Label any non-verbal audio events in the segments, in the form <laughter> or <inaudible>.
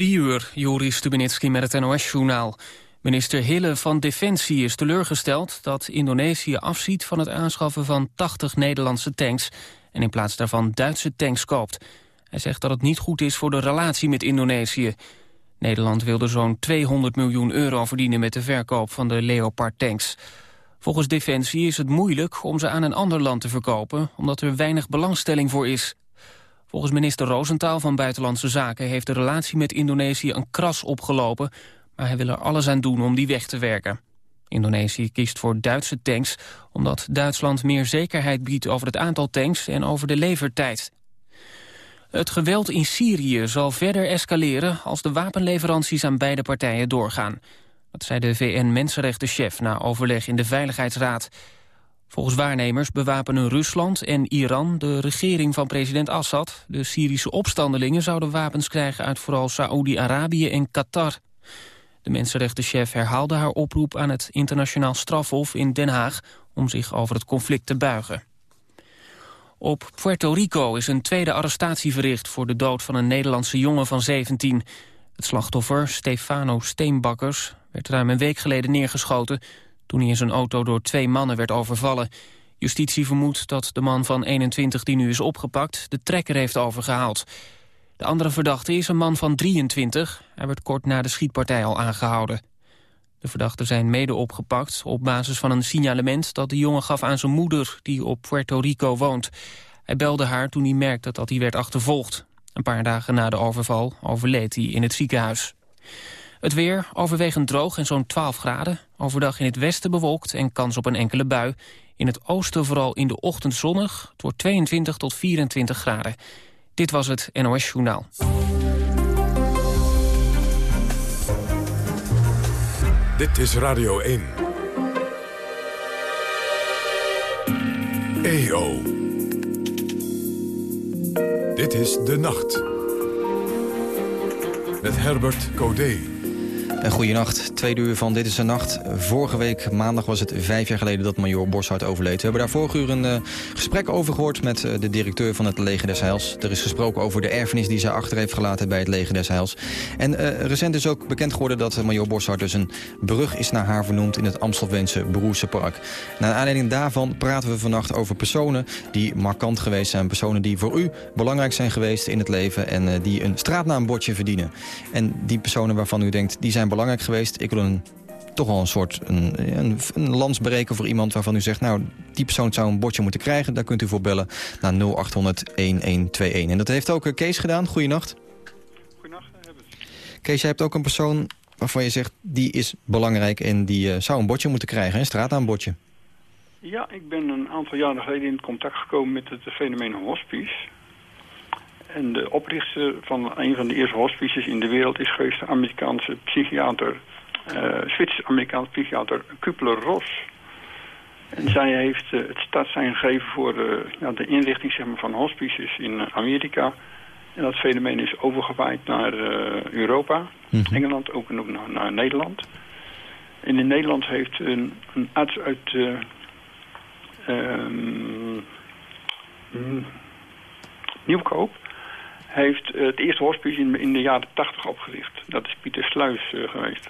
Drie uur, Joris Stubenitski met het NOS-journaal. Minister Hille van Defensie is teleurgesteld dat Indonesië afziet van het aanschaffen van 80 Nederlandse tanks en in plaats daarvan Duitse tanks koopt. Hij zegt dat het niet goed is voor de relatie met Indonesië. Nederland wilde zo'n 200 miljoen euro verdienen met de verkoop van de Leopard-tanks. Volgens Defensie is het moeilijk om ze aan een ander land te verkopen... omdat er weinig belangstelling voor is. Volgens minister Roosentaal van Buitenlandse Zaken... heeft de relatie met Indonesië een kras opgelopen... maar hij wil er alles aan doen om die weg te werken. Indonesië kiest voor Duitse tanks... omdat Duitsland meer zekerheid biedt over het aantal tanks... en over de levertijd. Het geweld in Syrië zal verder escaleren... als de wapenleveranties aan beide partijen doorgaan. Dat zei de VN-mensenrechtenchef na overleg in de Veiligheidsraad. Volgens waarnemers bewapenen Rusland en Iran de regering van president Assad. De Syrische opstandelingen zouden wapens krijgen uit vooral Saoedi-Arabië en Qatar. De mensenrechtenchef herhaalde haar oproep aan het internationaal strafhof in Den Haag om zich over het conflict te buigen. Op Puerto Rico is een tweede arrestatie verricht voor de dood van een Nederlandse jongen van 17. Het slachtoffer, Stefano Steenbakkers, werd ruim een week geleden neergeschoten... toen hij in zijn auto door twee mannen werd overvallen. Justitie vermoedt dat de man van 21 die nu is opgepakt... de trekker heeft overgehaald. De andere verdachte is een man van 23. Hij werd kort na de schietpartij al aangehouden. De verdachten zijn mede opgepakt op basis van een signalement... dat de jongen gaf aan zijn moeder, die op Puerto Rico woont. Hij belde haar toen hij merkte dat hij werd achtervolgd. Een paar dagen na de overval overleed hij in het ziekenhuis. Het weer overwegend droog en zo'n 12 graden. Overdag in het westen bewolkt en kans op een enkele bui. In het oosten vooral in de ochtend zonnig. Het wordt 22 tot 24 graden. Dit was het NOS Journaal. Dit is Radio 1. EO. Dit is De Nacht. Met Herbert Codé. Een goeienacht, tweede uur van Dit is de Nacht. Vorige week, maandag was het vijf jaar geleden dat major Boshart overleed. We hebben daar vorige uur een uh, gesprek over gehoord met uh, de directeur van het Leger des Heils. Er is gesproken over de erfenis die zij achter heeft gelaten bij het Leger des Heils. En uh, recent is ook bekend geworden dat major Boshart dus een brug is naar haar vernoemd in het Amstelveense Broerse Park. Naar aanleiding daarvan praten we vannacht over personen die markant geweest zijn. Personen die voor u belangrijk zijn geweest in het leven en die een straatnaambordje verdienen. En die personen waarvan u denkt, die zijn belangrijk geweest. Ik wil een, toch wel een soort een, een, een lans breken voor iemand waarvan u zegt... nou, die persoon zou een bordje moeten krijgen. Daar kunt u voor bellen naar 0800-1121. En dat heeft ook Kees gedaan. Goeienacht. Goeienacht, Kees, jij hebt ook een persoon waarvan je zegt... die is belangrijk en die uh, zou een bordje moeten krijgen, een straatnaambordje. Ja, ik ben een aantal jaren geleden in contact gekomen met het fenomeen hospice... En de oprichter van een van de eerste hospices in de wereld is geweest de Amerikaanse psychiater, uh, Zwits-Amerikaanse psychiater Kupler-Ross. En zij heeft uh, het startsein gegeven voor de, ja, de inrichting zeg maar, van hospices in Amerika. En dat fenomeen is overgewaaid naar uh, Europa, mm -hmm. Engeland, ook, en ook naar, naar, Nederland. En in Nederland heeft een, een arts uit... Um, Nieuwkoop heeft het eerste hospice in, in de jaren 80 opgericht. Dat is Pieter Sluis uh, geweest.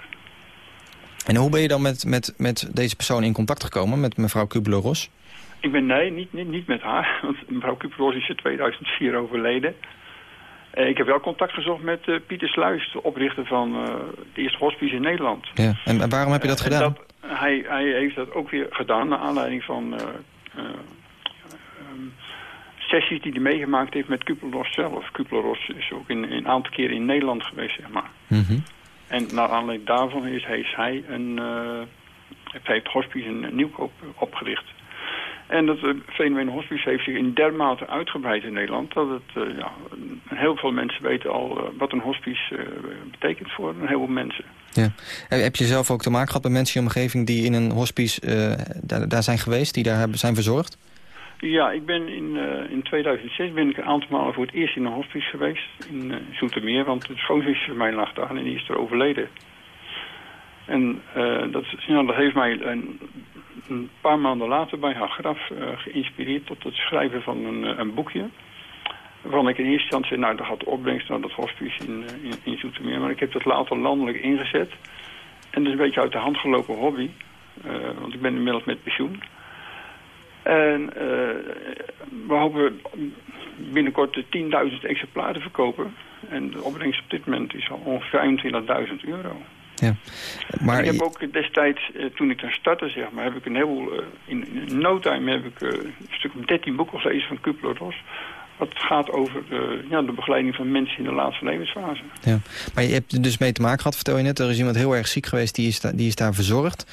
En hoe ben je dan met, met, met deze persoon in contact gekomen, met mevrouw Kubler-Ross? Ik ben, nee, niet, niet, niet met haar, <laughs> want mevrouw Kubler-Ross is in 2004 overleden. Uh, ik heb wel contact gezocht met uh, Pieter Sluis, de oprichter van het eerste hospice in Nederland. Ja. En, en waarom heb je dat gedaan? Dat, hij, hij heeft dat ook weer gedaan, naar aanleiding van sessies die hij meegemaakt heeft met Kupelros zelf. Kupelros is ook in, een aantal keren in Nederland geweest, zeg maar. Mm -hmm. En naar aanleiding daarvan is, is hij een, uh, heeft hospice in Nieuwkoop opgericht. En dat uh, fenomeen hospice heeft zich in dermate uitgebreid in Nederland... dat het, uh, ja, heel veel mensen weten al wat een hospice betekent voor een heleboel mensen. Ja. Heb je zelf ook te maken gehad met mensen in je omgeving... die in een hospice daar, daar, zijn geweest, die daar hebben, zijn verzorgd? Ja, ik ben in, uh, in 2006 ben ik een aantal malen voor het eerst in een hospice geweest. In uh, Zoetermeer, want de schoonzus van mij lag daar en die is er overleden. En uh, dat, ja, dat heeft mij een, een, paar maanden later bij haar graf geïnspireerd tot het schrijven van een, een boekje. Waarvan ik in eerste instantie nou, dat de opbrengst naar dat hospice in, in, in Zoetermeer. Maar ik heb dat later landelijk ingezet. En dat is een beetje uit de hand gelopen hobby. want ik ben inmiddels met pensioen. En we hopen binnenkort de 10.000 exemplaren verkopen. En de opbrengst op dit moment is al ongeveer 25.000 euro. Ja. Maar ik heb ook destijds, eh, toen ik daar startte, zeg maar, heb ik een heel, uh, in, no time heb ik een stuk 13 boeken gelezen van Kupler-Ross. Wat gaat over ja, de begeleiding van mensen in de laatste levensfase. Ja. Maar je hebt er dus mee te maken gehad, vertel je net. Er is iemand heel erg ziek geweest, die is, die is daar verzorgd.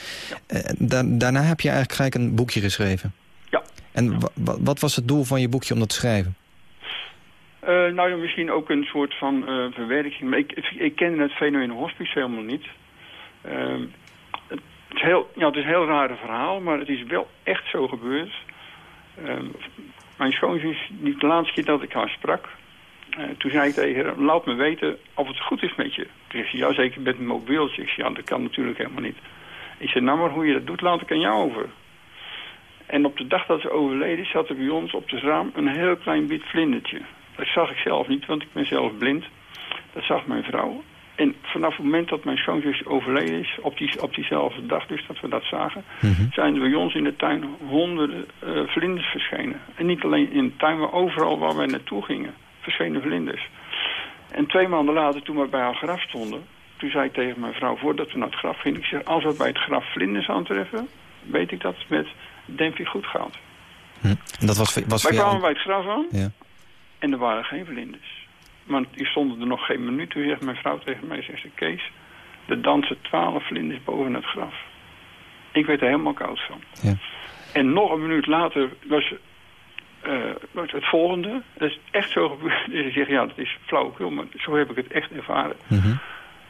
Ja. daarna heb je eigenlijk gelijk een boekje geschreven. En wat was het doel van je boekje om dat te schrijven? Uh, nou ja, misschien ook een soort van uh, verwerking. Maar ik, ik ken het fenomeen hospice helemaal niet. Uh, het, is heel, ja, het is een heel rare verhaal, maar het is wel echt zo gebeurd. Ehm, mijn schoonzus, niet de laatste keer dat ik haar sprak... Eh, toen zei ik tegen haar, laat me weten of het goed is met je. Toen zei ze, ja zeker met een mobieltje. Ik zei, ja dat kan natuurlijk helemaal niet. Ik zei, nou maar hoe je dat doet, laat ik aan jou over. En op de dag dat ze overleden zat er bij ons op de raam een heel klein wit vlindertje. Dat zag ik zelf niet, want ik ben zelf blind. Dat zag mijn vrouw. En vanaf het moment dat mijn schoonzus overleden is, op, die, op diezelfde dag dus dat we dat zagen, mhm. zijn er bij ons in de tuin honderden uh, vlinders verschenen. En niet alleen in de tuin, maar overal waar wij naartoe gingen, verschenen vlinders. En twee maanden later, toen we bij haar graf stonden, toen zei ik tegen mijn vrouw, voordat we naar het graf gingen, ik zeg, als we bij het graf vlinders aantreffen, weet ik dat het Denfi goed gaat. Hm. En dat was, was wij kwamen bij het graf aan. Ja. En er waren geen vlinders. Want die stonden er nog geen minuut. Toen zegt mijn vrouw tegen mij, zegt ze, Kees, er dansen twaalf vlinders boven het graf. Ik werd er helemaal koud van. Ja. En nog een minuut later was, uh, was het volgende. Dat is echt zo gebeurd. <laughs> Dus ik zeg, ja, dat is flauwekul, maar zo heb ik het echt ervaren. Mm -hmm.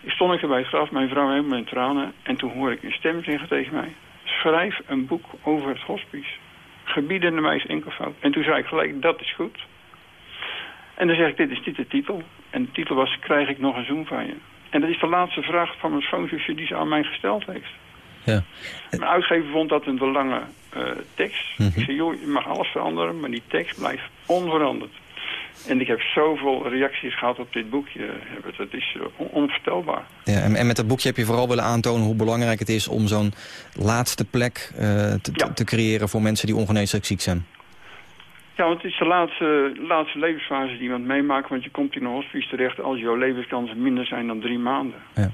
Stond ik er bij het graf, mijn vrouw helemaal in tranen. En toen hoorde ik een stem zeggen tegen mij... schrijf een boek over het hospice. Gebiedende wijs enkelvoud. En toen zei ik gelijk, dat is goed. En dan zeg ik, dit is dit de titel. En de titel was, krijg ik nog een zoen van je? En dat is de laatste vraag van mijn schoonzusje die ze aan mij gesteld heeft. Ja. Mijn uitgever vond dat een te lange uh, tekst. Mm Ik zei, joh, je mag alles veranderen, maar die tekst blijft onveranderd. En ik heb zoveel reacties gehad op dit boekje. Het is uh, onvoorstelbaar. Ja, en, en, met dat boekje heb je vooral willen aantonen hoe belangrijk het is... om zo'n laatste plek uh, te, ja. te, creëren voor mensen die ongeneeslijk ziek zijn. Ja, want het is de laatste, laatste levensfase die iemand meemaakt. Want je komt in een hospice terecht als jouw levenskansen minder zijn dan drie maanden. Ja.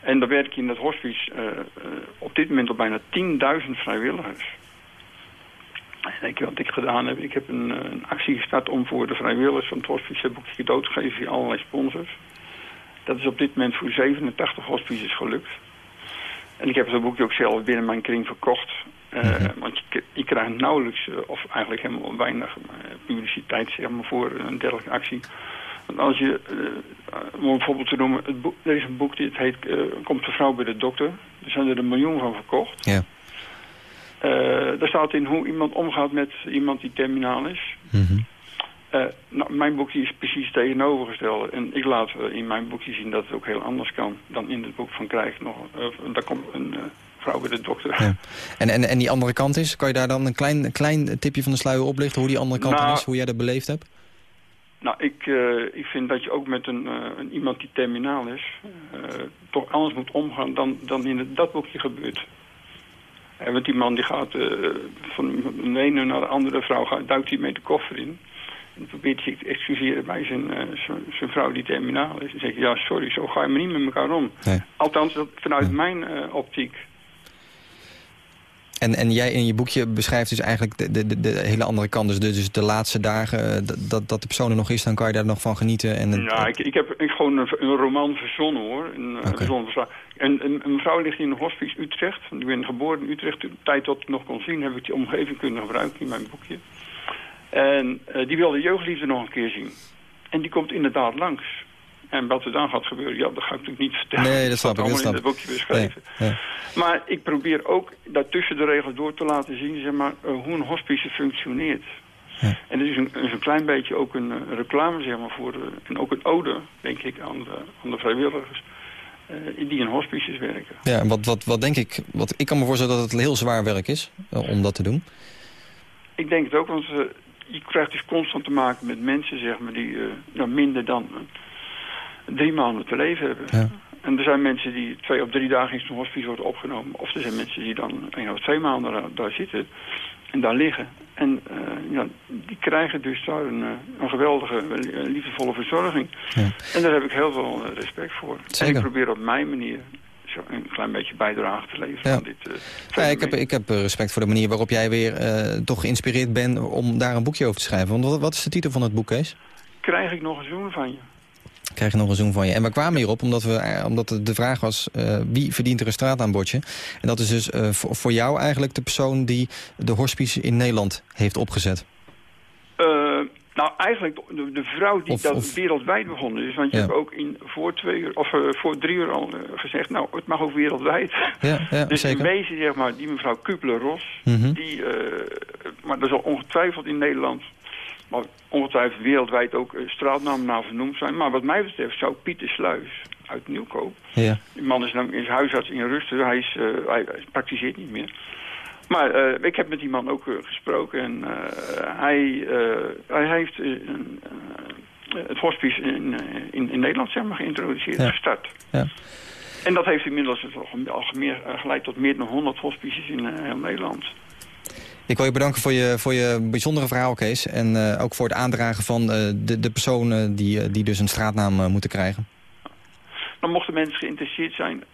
En dan werk je in dat hospice uh, uh, op dit moment al bijna 10.000 vrijwilligers. En wat ik gedaan heb. Ik heb een, eh, een, actie gestart om voor de vrijwilligers van het hospice een boekje cadeau te geven via allerlei sponsors. Dat is op dit moment voor 87 hospices gelukt. En ik heb dat boekje ook zelf binnen mijn kring verkocht. Uh, Want je, je, krijgt nauwelijks, uh, of eigenlijk helemaal weinig publiciteit zeg maar, voor een dergelijke actie. Want als je, om een voorbeeld te noemen, het boek, er is een boek, dit heet Komt de vrouw bij de dokter. Er zijn er een miljoen van verkocht. Ja. Daar staat in hoe iemand omgaat met iemand die terminaal is. Mm nou, mijn boekje is precies tegenovergesteld. En ik laat in mijn boekje zien dat het ook heel anders kan dan in het boek van Krijg. Nog, daar komt een vrouw bij de dokter. Ja. En, en, en die andere kant is? Kan je daar dan een klein, klein tipje van de sluier oplichten... hoe die andere kant nou, is, hoe jij dat beleefd hebt? Nou, ik, ik vind dat je ook met een, een iemand die terminaal is... Toch anders moet omgaan dan, dan in het, dat boekje gebeurt. Want die man die gaat van de ene naar de andere vrouw... Gaat, duikt hij met de koffer in... En probeert zich te excuseren bij zijn, zijn vrouw die terminaal is. En zegt, ja, sorry, zo ga je me niet met elkaar om. Nee. Althans, dat, vanuit mijn optiek. En, en jij in je boekje beschrijft dus eigenlijk de, de, de hele andere kant. Dus de, dus de laatste dagen, eh, dat, dat de persoon er nog is, dan kan je daar nog van genieten. En, ja, ik, ik heb ik gewoon een, een roman verzonnen hoor. Een, eh, okay. en een, een, vrouw ligt in een hospice Utrecht. Ik ben geboren in Utrecht. De tijd dat ik nog kon zien heb ik die omgeving kunnen gebruiken in mijn boekje. En uh, die wilde jeugdliefde nog een keer zien. En die komt inderdaad langs. En wat er dan gaat gebeuren, ja, dat ga ik natuurlijk niet vertellen. Nee, dat snap ik. allemaal in het boekje beschreven. Maar ik probeer ook daartussen de regels door te laten zien... Zeg maar, uh, hoe een hospice functioneert. Ja. En het is een, is een klein beetje ook een uh, reclame, zeg maar, voor... Uh, en ook een ode, denk ik, aan de, aan de vrijwilligers... die in hospices werken. Ja, en wat, wat, wat denk ik... Wat, ik kan me voorstellen dat het heel zwaar werk is om dat te doen. Ik denk het ook, want je krijgt dus constant te maken met mensen, zeg maar, die uh, minder dan drie maanden te leven hebben. Ja. En er zijn mensen die twee of drie dagen in zo'n hospice worden opgenomen. Of er zijn mensen die dan één of twee maanden daar, zitten en daar liggen. En uh, ja, die krijgen dus daar een, een geweldige, liefdevolle verzorging. Ja. En daar heb ik heel veel respect voor. Zeker. En ik probeer op mijn manier een klein beetje bijdrage te leveren ja. aan dit uh, ja, ik, heb, ik heb respect voor de manier waarop jij weer uh, toch geïnspireerd bent om daar een boekje over te schrijven. Want wat, wat is de titel van het boek, Kees? Krijg ik nog een zoen van je. Krijg je nog een zoen van je. En we kwamen hierop omdat, we, eh, omdat de vraag was... Uh, wie verdient er een straataanbodje? En dat is dus uh, voor, voor jou eigenlijk de persoon die de hospice in Nederland heeft opgezet. Nou, eigenlijk de, de vrouw die dat wereldwijd begonnen is. Want je hebt ook in, voor, twee uur, of, uh, voor drie uur al uh, gezegd, nou, het mag ook wereldwijd. Ja, ja, <laughs> dus zeker. in wezen, zeg maar, die mevrouw Kupler-Ros, mm die, uh, maar dat zal ongetwijfeld in Nederland, maar ongetwijfeld wereldwijd ook straatnamen naar vernoemd zijn. Maar wat mij betreft zou Pieter Sluis uit Nieuwkoop, ja. die man is, nou, is huisarts in Rust, dus hij, is, hij praktiseert niet meer. Maar uh, ik heb met die man ook uh, gesproken en hij, hij heeft het hospice in, in, in, Nederland zeg maar, geïntroduceerd, ja. gestart. Ja. En dat heeft inmiddels al meer, geleid tot meer dan 100 hospices in heel Nederland. Ik wil je bedanken voor je, voor je bijzondere verhaal, Kees. En ook voor het aandragen van de, de personen die, die dus een straatnaam moeten krijgen. Dan mochten mensen geïnteresseerd zijn.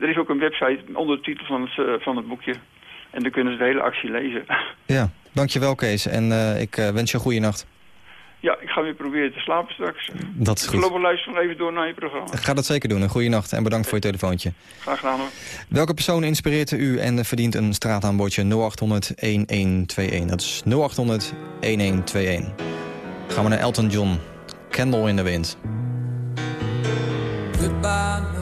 er is ook een website onder de titel van het, van het boekje. En dan kunnen ze de hele actie lezen. Ja, dankjewel Kees. En ik wens je een goede nacht. Ja, ik ga weer proberen te slapen straks. Dat is goed. Ik loop luisteren even door naar je programma. Ik ga dat zeker doen. Een goede nacht en bedankt voor je telefoontje. Graag gedaan hoor. Welke persoon inspireert u en verdient een straataanbodje 0800 1121? Dat is 0800 1121. Gaan we naar Elton John. Candle in the Wind. Goodbye,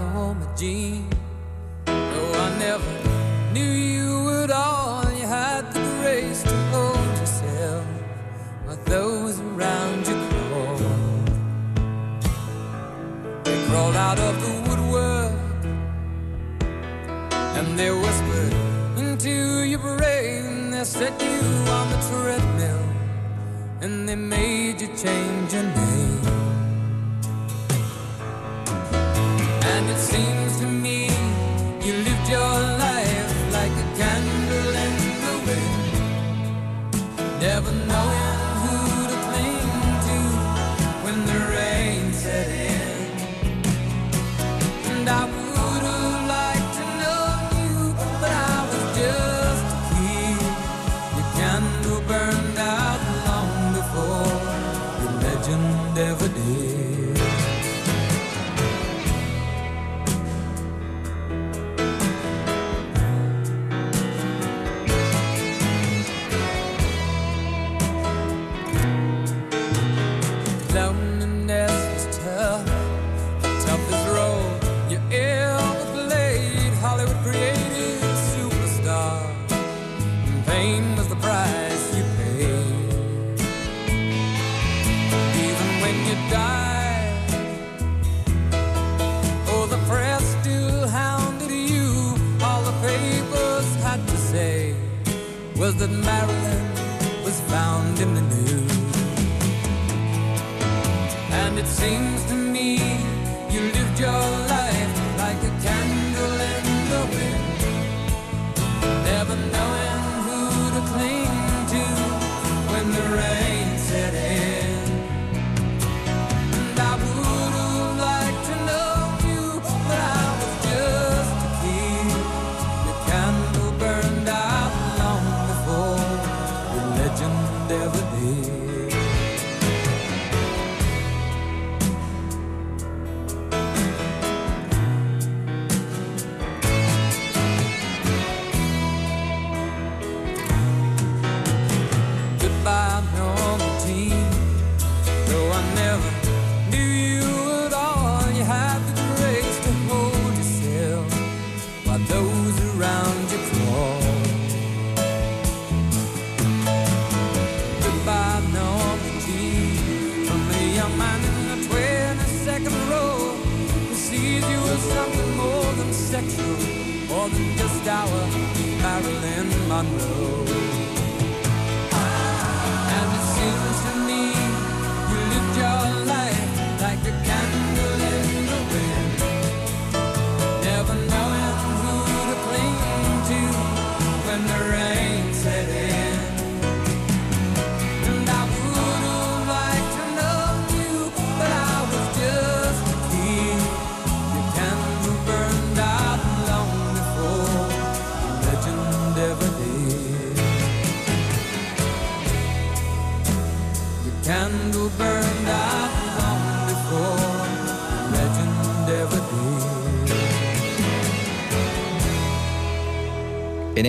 out of the woodwork and they whispered into your brain. They set you on the treadmill and they made you change your name. And it seems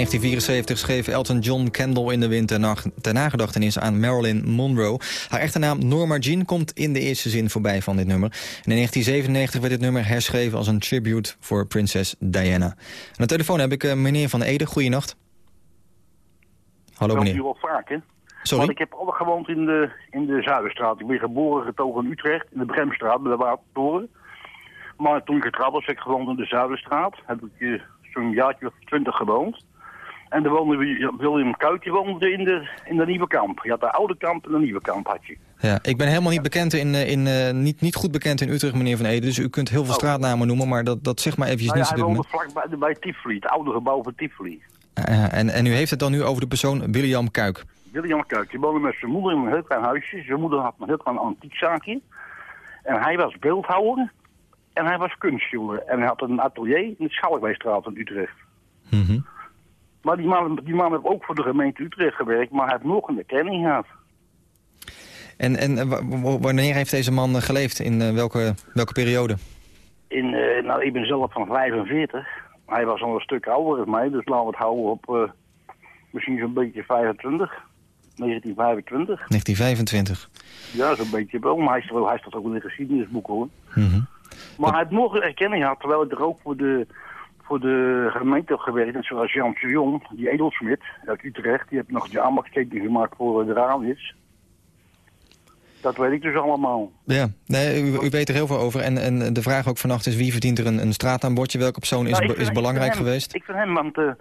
1974 schreef Elton John Candle in de Wind ter nagedachtenis aan Marilyn Monroe. Haar echte naam Norma Jean komt in de eerste zin voorbij van dit nummer. En in 1997 werd dit nummer herschreven als een tribute voor prinses Diana. Aan de telefoon heb ik uh, meneer Van Ede. Goeienacht. Hallo meneer. Dat wel vaak, hè? Sorry? Want ik heb alle gewoond in de, in de Zuiderstraat. Ik ben geboren getogen in Utrecht, in de Bremstraat, bij de Watertoren. Maar toen ik getrouwd was, heb ik gewoond in de Zuiderstraat. Heb ik uh, zo'n jaartje of twintig gewoond. En dan woonde William Kuit, die woonde in de, in de Nieuwe Kamp. Je had de oude kamp en de Nieuwe Kamp had je. Ja, ik ben helemaal niet bekend in, eh, in uh, niet, niet goed bekend in Utrecht, meneer Van Ede. Dus u kunt heel veel oh. straatnamen noemen, maar dat, dat zeg maar eventjes nou ja, niet. Hij woonde vlak bij, bij Tivoli, het oude gebouw van Tivoli. Uh, en, en u heeft het dan nu over de persoon William Kuik? William Kuik, die woonde met zijn moeder in een heel klein huisje. Zijn moeder had een heel klein antiekzaakje. En hij was beeldhouwer en hij was kunstschilder. En hij had een atelier in de Schalkwijstraat in Utrecht. Mm -hmm. Maar die man, die man heeft ook voor de gemeente Utrecht gewerkt, maar hij heeft nog een erkenning gehad. En, en wanneer heeft deze man geleefd? In uh, welke, welke periode? In, uh, nou, ik ben zelf van 45. Hij was al een stuk ouder dan mij, dus laten we het houden op uh, misschien zo'n beetje 25. 1925. 1925. Ja, zo'n beetje wel, maar hij staat, hij staat ook in de geschiedenisboek hoor. Mm -hmm. Maar hij heeft nog een erkenning gehad, terwijl hij er ook voor de, voor de gemeente gewerkt. Zoals Jan Jong, die edelsmid uit Utrecht, die heeft nog de aanbakstekening gemaakt voor de Raamwits. Dat weet ik dus allemaal. Ja, nee, u, u, weet er heel veel over. En, en de vraag ook vannacht is wie verdient er een, een straataanbordje? Welke persoon is, nou, vind, is belangrijk hem, geweest? Ik vind hem, want uh,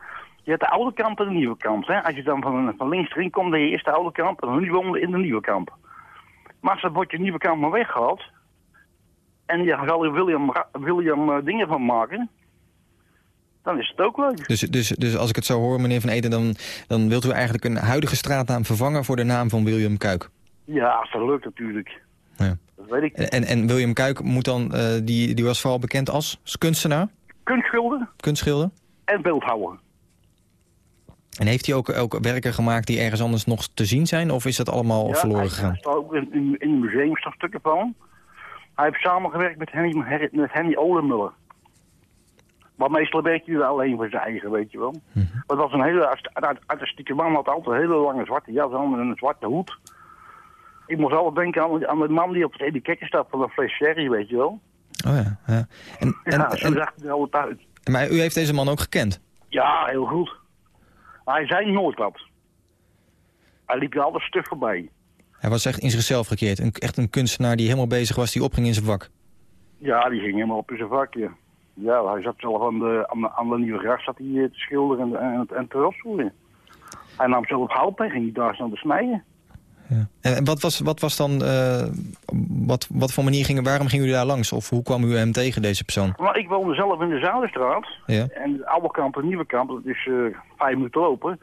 je hebt de oude kamp en de nieuwe kamp. Hè? Als je dan van, van links erin komt, dan je eerst de oude kamp en nu woonde in de nieuwe kamp. Maar als dat bordje nieuwe kamp maar weggehaald... en je zal er William, William uh, dingen van maken... dan is het ook leuk. Dus, dus, dus als ik het zo hoor, meneer Van Eden... Dan, dan wilt u eigenlijk een huidige straatnaam vervangen voor de naam van William Kuik? Ja, als dat lukt natuurlijk. Ja. Dat weet ik. En, en William Kuik moet dan, uh, die, die was vooral bekend als kunstenaar? Kunstschilder. Kunstschilder. En beeldhouwer. En heeft hij ook, ook werken gemaakt die ergens anders nog te zien zijn? Of is dat allemaal ja, verloren gegaan? Ja, ook in, in, in museum stukken van. Hij heeft samengewerkt met Henny, met Henny Olemuller. Maar meestal werkt hij er alleen voor zijn eigen, weet je wel. Mm -hmm. Het was een hele artistieke man, had altijd een hele lange zwarte jas aan en een zwarte hoed. Ik moest altijd denken aan, aan de man die op het etiket staat van een fles sherry, weet je wel. Oh ja, ja. En, en, ja, zo zag hij er altijd uit. Maar u heeft deze man ook gekend? Ja, heel goed. Maar hij zei nooit wat. Hij liep er altijd stug voorbij. Hij was echt in zichzelf gekeerd. Een, echt een kunstenaar die helemaal bezig was, die opging in zijn vak. Ja, die ging helemaal op in zijn vakje. Ja, hij zat zelf aan de, aan de, aan de nieuwe gracht zat hij te schilderen en, en, en te. Hij nam zelf hout mee, ging hij daar snel te snijden. Ja. En wat was, wat was dan, uh, wat, wat voor manier gingen, waarom ging u daar langs? Of hoe kwam u hem tegen, deze persoon? Nou, ik woonde zelf in de Zuiderstraat. Ja. En het oude kamp en het nieuwe kamp, dat is uh, vijf minuten lopen.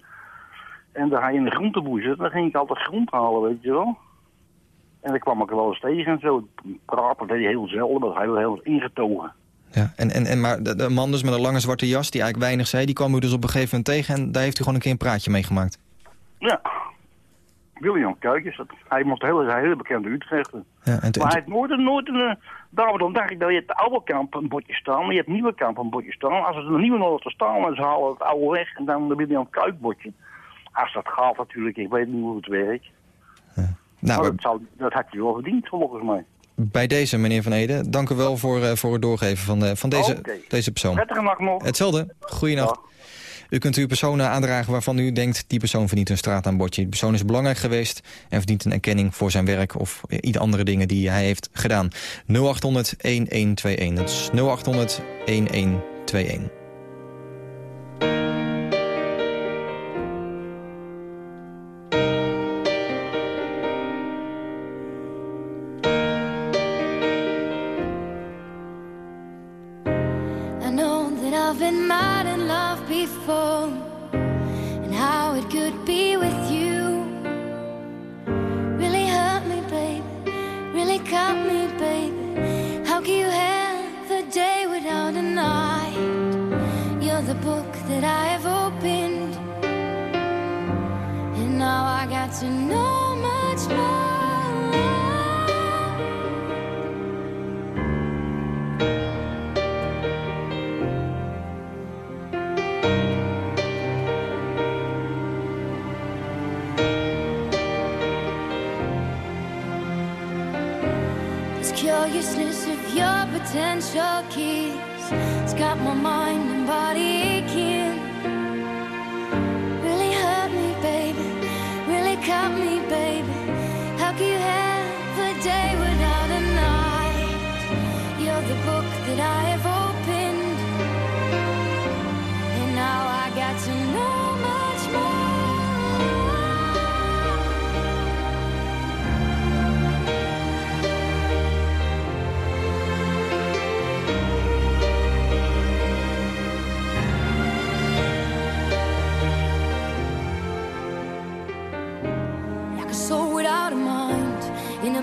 En daar ga je in de groenteboer zitten, dan ging ik altijd groente halen, weet je wel. En dan kwam ik wel eens tegen en zo. Praten deed hij heel zelden, maar hij was heel ingetogen. Ja, en, en, en maar de, de man dus met een lange zwarte jas, die eigenlijk weinig zei, die kwam u dus op een gegeven moment tegen en daar heeft u gewoon een keer een praatje mee gemaakt. Ja. William Kuikens, dat, hij moest een hele, hele bekende Utrechter. Ja, en maar hij heeft nooit, nooit een... Daarom dan dacht ik dat je hebt de oude kamp een bordje staan, je hebt nieuwe kamp een bordje staan. Als het een nieuwe nog te staan en ze halen het oude weg en dan de William Kuikbordje. Als dat gaat natuurlijk, ik weet niet hoe het werkt. Ja. Nou, maar dat, zou, dat had je wel verdiend volgens mij. Bij deze, meneer Van Ede, dank u wel voor, uh, voor het doorgeven van, uh, van deze, okay. deze persoon. Prettige nacht nog. Hetzelfde. Goeienacht. U kunt uw persoon aandragen waarvan u denkt... die persoon verdient een straataanbordje. Die persoon is belangrijk geweest en verdient een erkenning voor zijn werk... of ieder andere dingen die hij heeft gedaan. 0800-1121. Dat is 0800-1121. I've opened, and now I got to know much more. This curiousness of your potential keys, it's got my mind and body aching.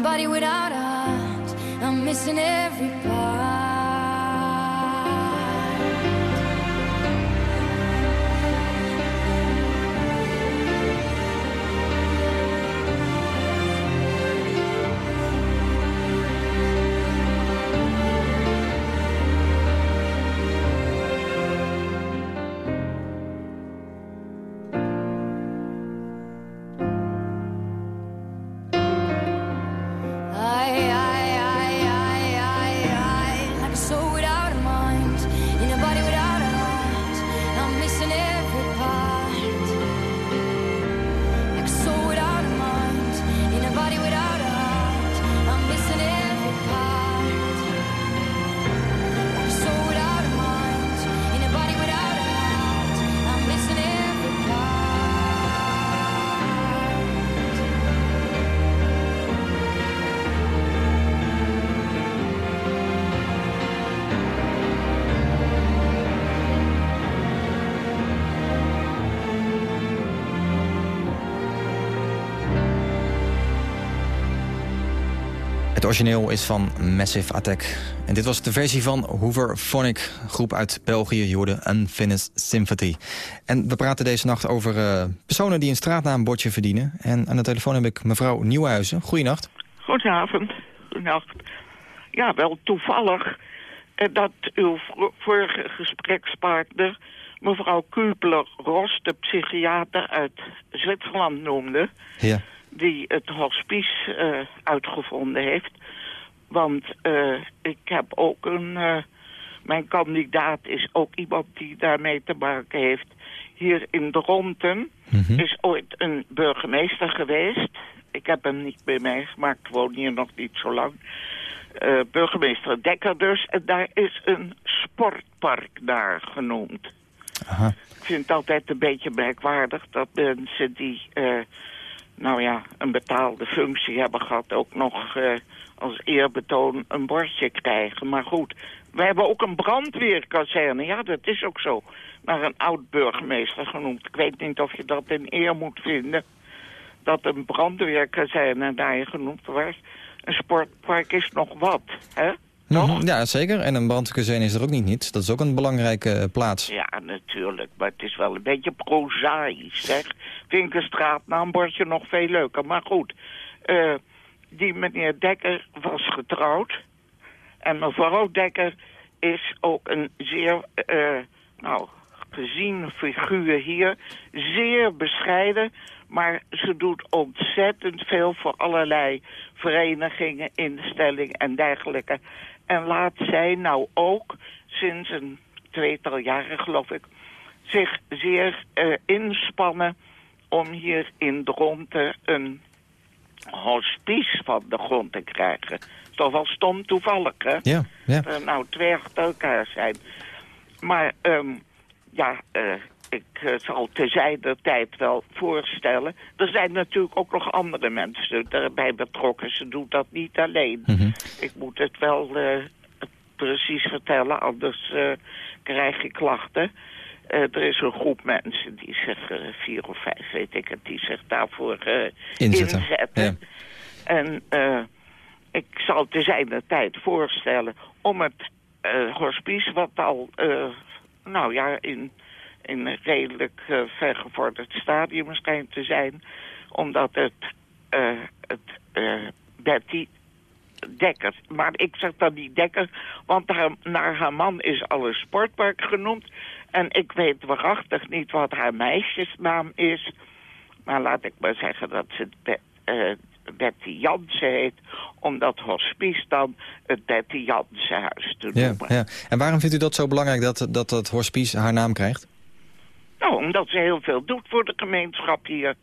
Body without a heart. I'm missing every Het origineel is van Massive Attack. En dit was de versie van Hooverphonic, groep uit België, je hoorde Unfinished Symphony. En we praten deze nacht over eh, personen die een straatnaambordje verdienen. En aan de telefoon heb ik mevrouw Nieuwhuizen. Goeienacht. Goedenavond. Goedenacht. Ja, wel toevallig eh, dat uw vorige gesprekspartner... mevrouw Kubler-Ross, de psychiater uit Zwitserland noemde... Ja. Die het hospice eh, uitgevonden heeft. Want eh, ik heb ook een... eh, mijn kandidaat is ook iemand die daarmee te maken heeft. Hier in Dronten Mhm. is ooit een burgemeester geweest. Ik heb hem niet meer meegemaakt, ik woon hier nog niet zo lang. Burgemeester Dekker dus. En daar is een sportpark naar genoemd. Aha. Ik vind het altijd een beetje merkwaardig dat mensen die, nou ja, een betaalde functie hebben gehad, ook nog eh, als eerbetoon een bordje krijgen. Maar goed, we hebben ook een brandweerkazerne. Ja, dat is ook zo. Naar een oud-burgemeester genoemd. Ik weet niet of je dat in eer moet vinden. Dat een brandweerkazerne daar genoemd wordt. Een sportpark is nog wat, hè? Mhm, Ja, zeker. En een brandkazerne is er ook niet niets. Dat is ook een belangrijke eh, plaats. Ja, natuurlijk. Maar het is wel een beetje prozaïs, zeg. Vind ik een straatnaambordje nog veel leuker. Maar goed, eh, die meneer Dekker was getrouwd. En mevrouw Dekker is ook een zeer, eh, nou, gezien figuur hier. Zeer bescheiden, maar ze doet ontzettend veel voor allerlei verenigingen, instellingen en dergelijke. En laat zij nou ook, sinds een tweetal jaren geloof ik, zich zeer eh, inspannen om hier in Dronten een hospice van de grond te krijgen. Toch wel stom toevallig, hè? Ja, ja. Dat nou twee achter elkaar zijn. Maar ehm, ja, eh, ik eh, zal tezijde tijd wel voorstellen. Er zijn natuurlijk ook nog andere mensen daarbij betrokken. Ze doet dat niet alleen. Mhm. Ik moet het wel eh, precies vertellen, anders eh, krijg ik klachten. Er is een groep mensen die zich, vier of vijf weet ik het, die zich daarvoor Inzetten. inzetten. Ja. En ik zal te zijn de tijd voorstellen om het hospice, wat al, nou ja, in, in een redelijk eh, vergevorderd stadium schijnt te zijn, omdat het, eh, het eh, Betty Dekker, maar ik zeg dan niet Dekker, want haar, naar haar man is al een sportpark genoemd. En ik weet waarachtig niet wat haar meisjesnaam is. Maar laat ik maar zeggen dat ze Be- eh, Betty Jansen heet... om dat hospice dan het Betty Jansenhuis te Ja, noemen. ja. En waarom vindt u dat zo belangrijk dat, dat het hospice haar naam krijgt? Nou, omdat ze heel veel doet voor de gemeenschap hier.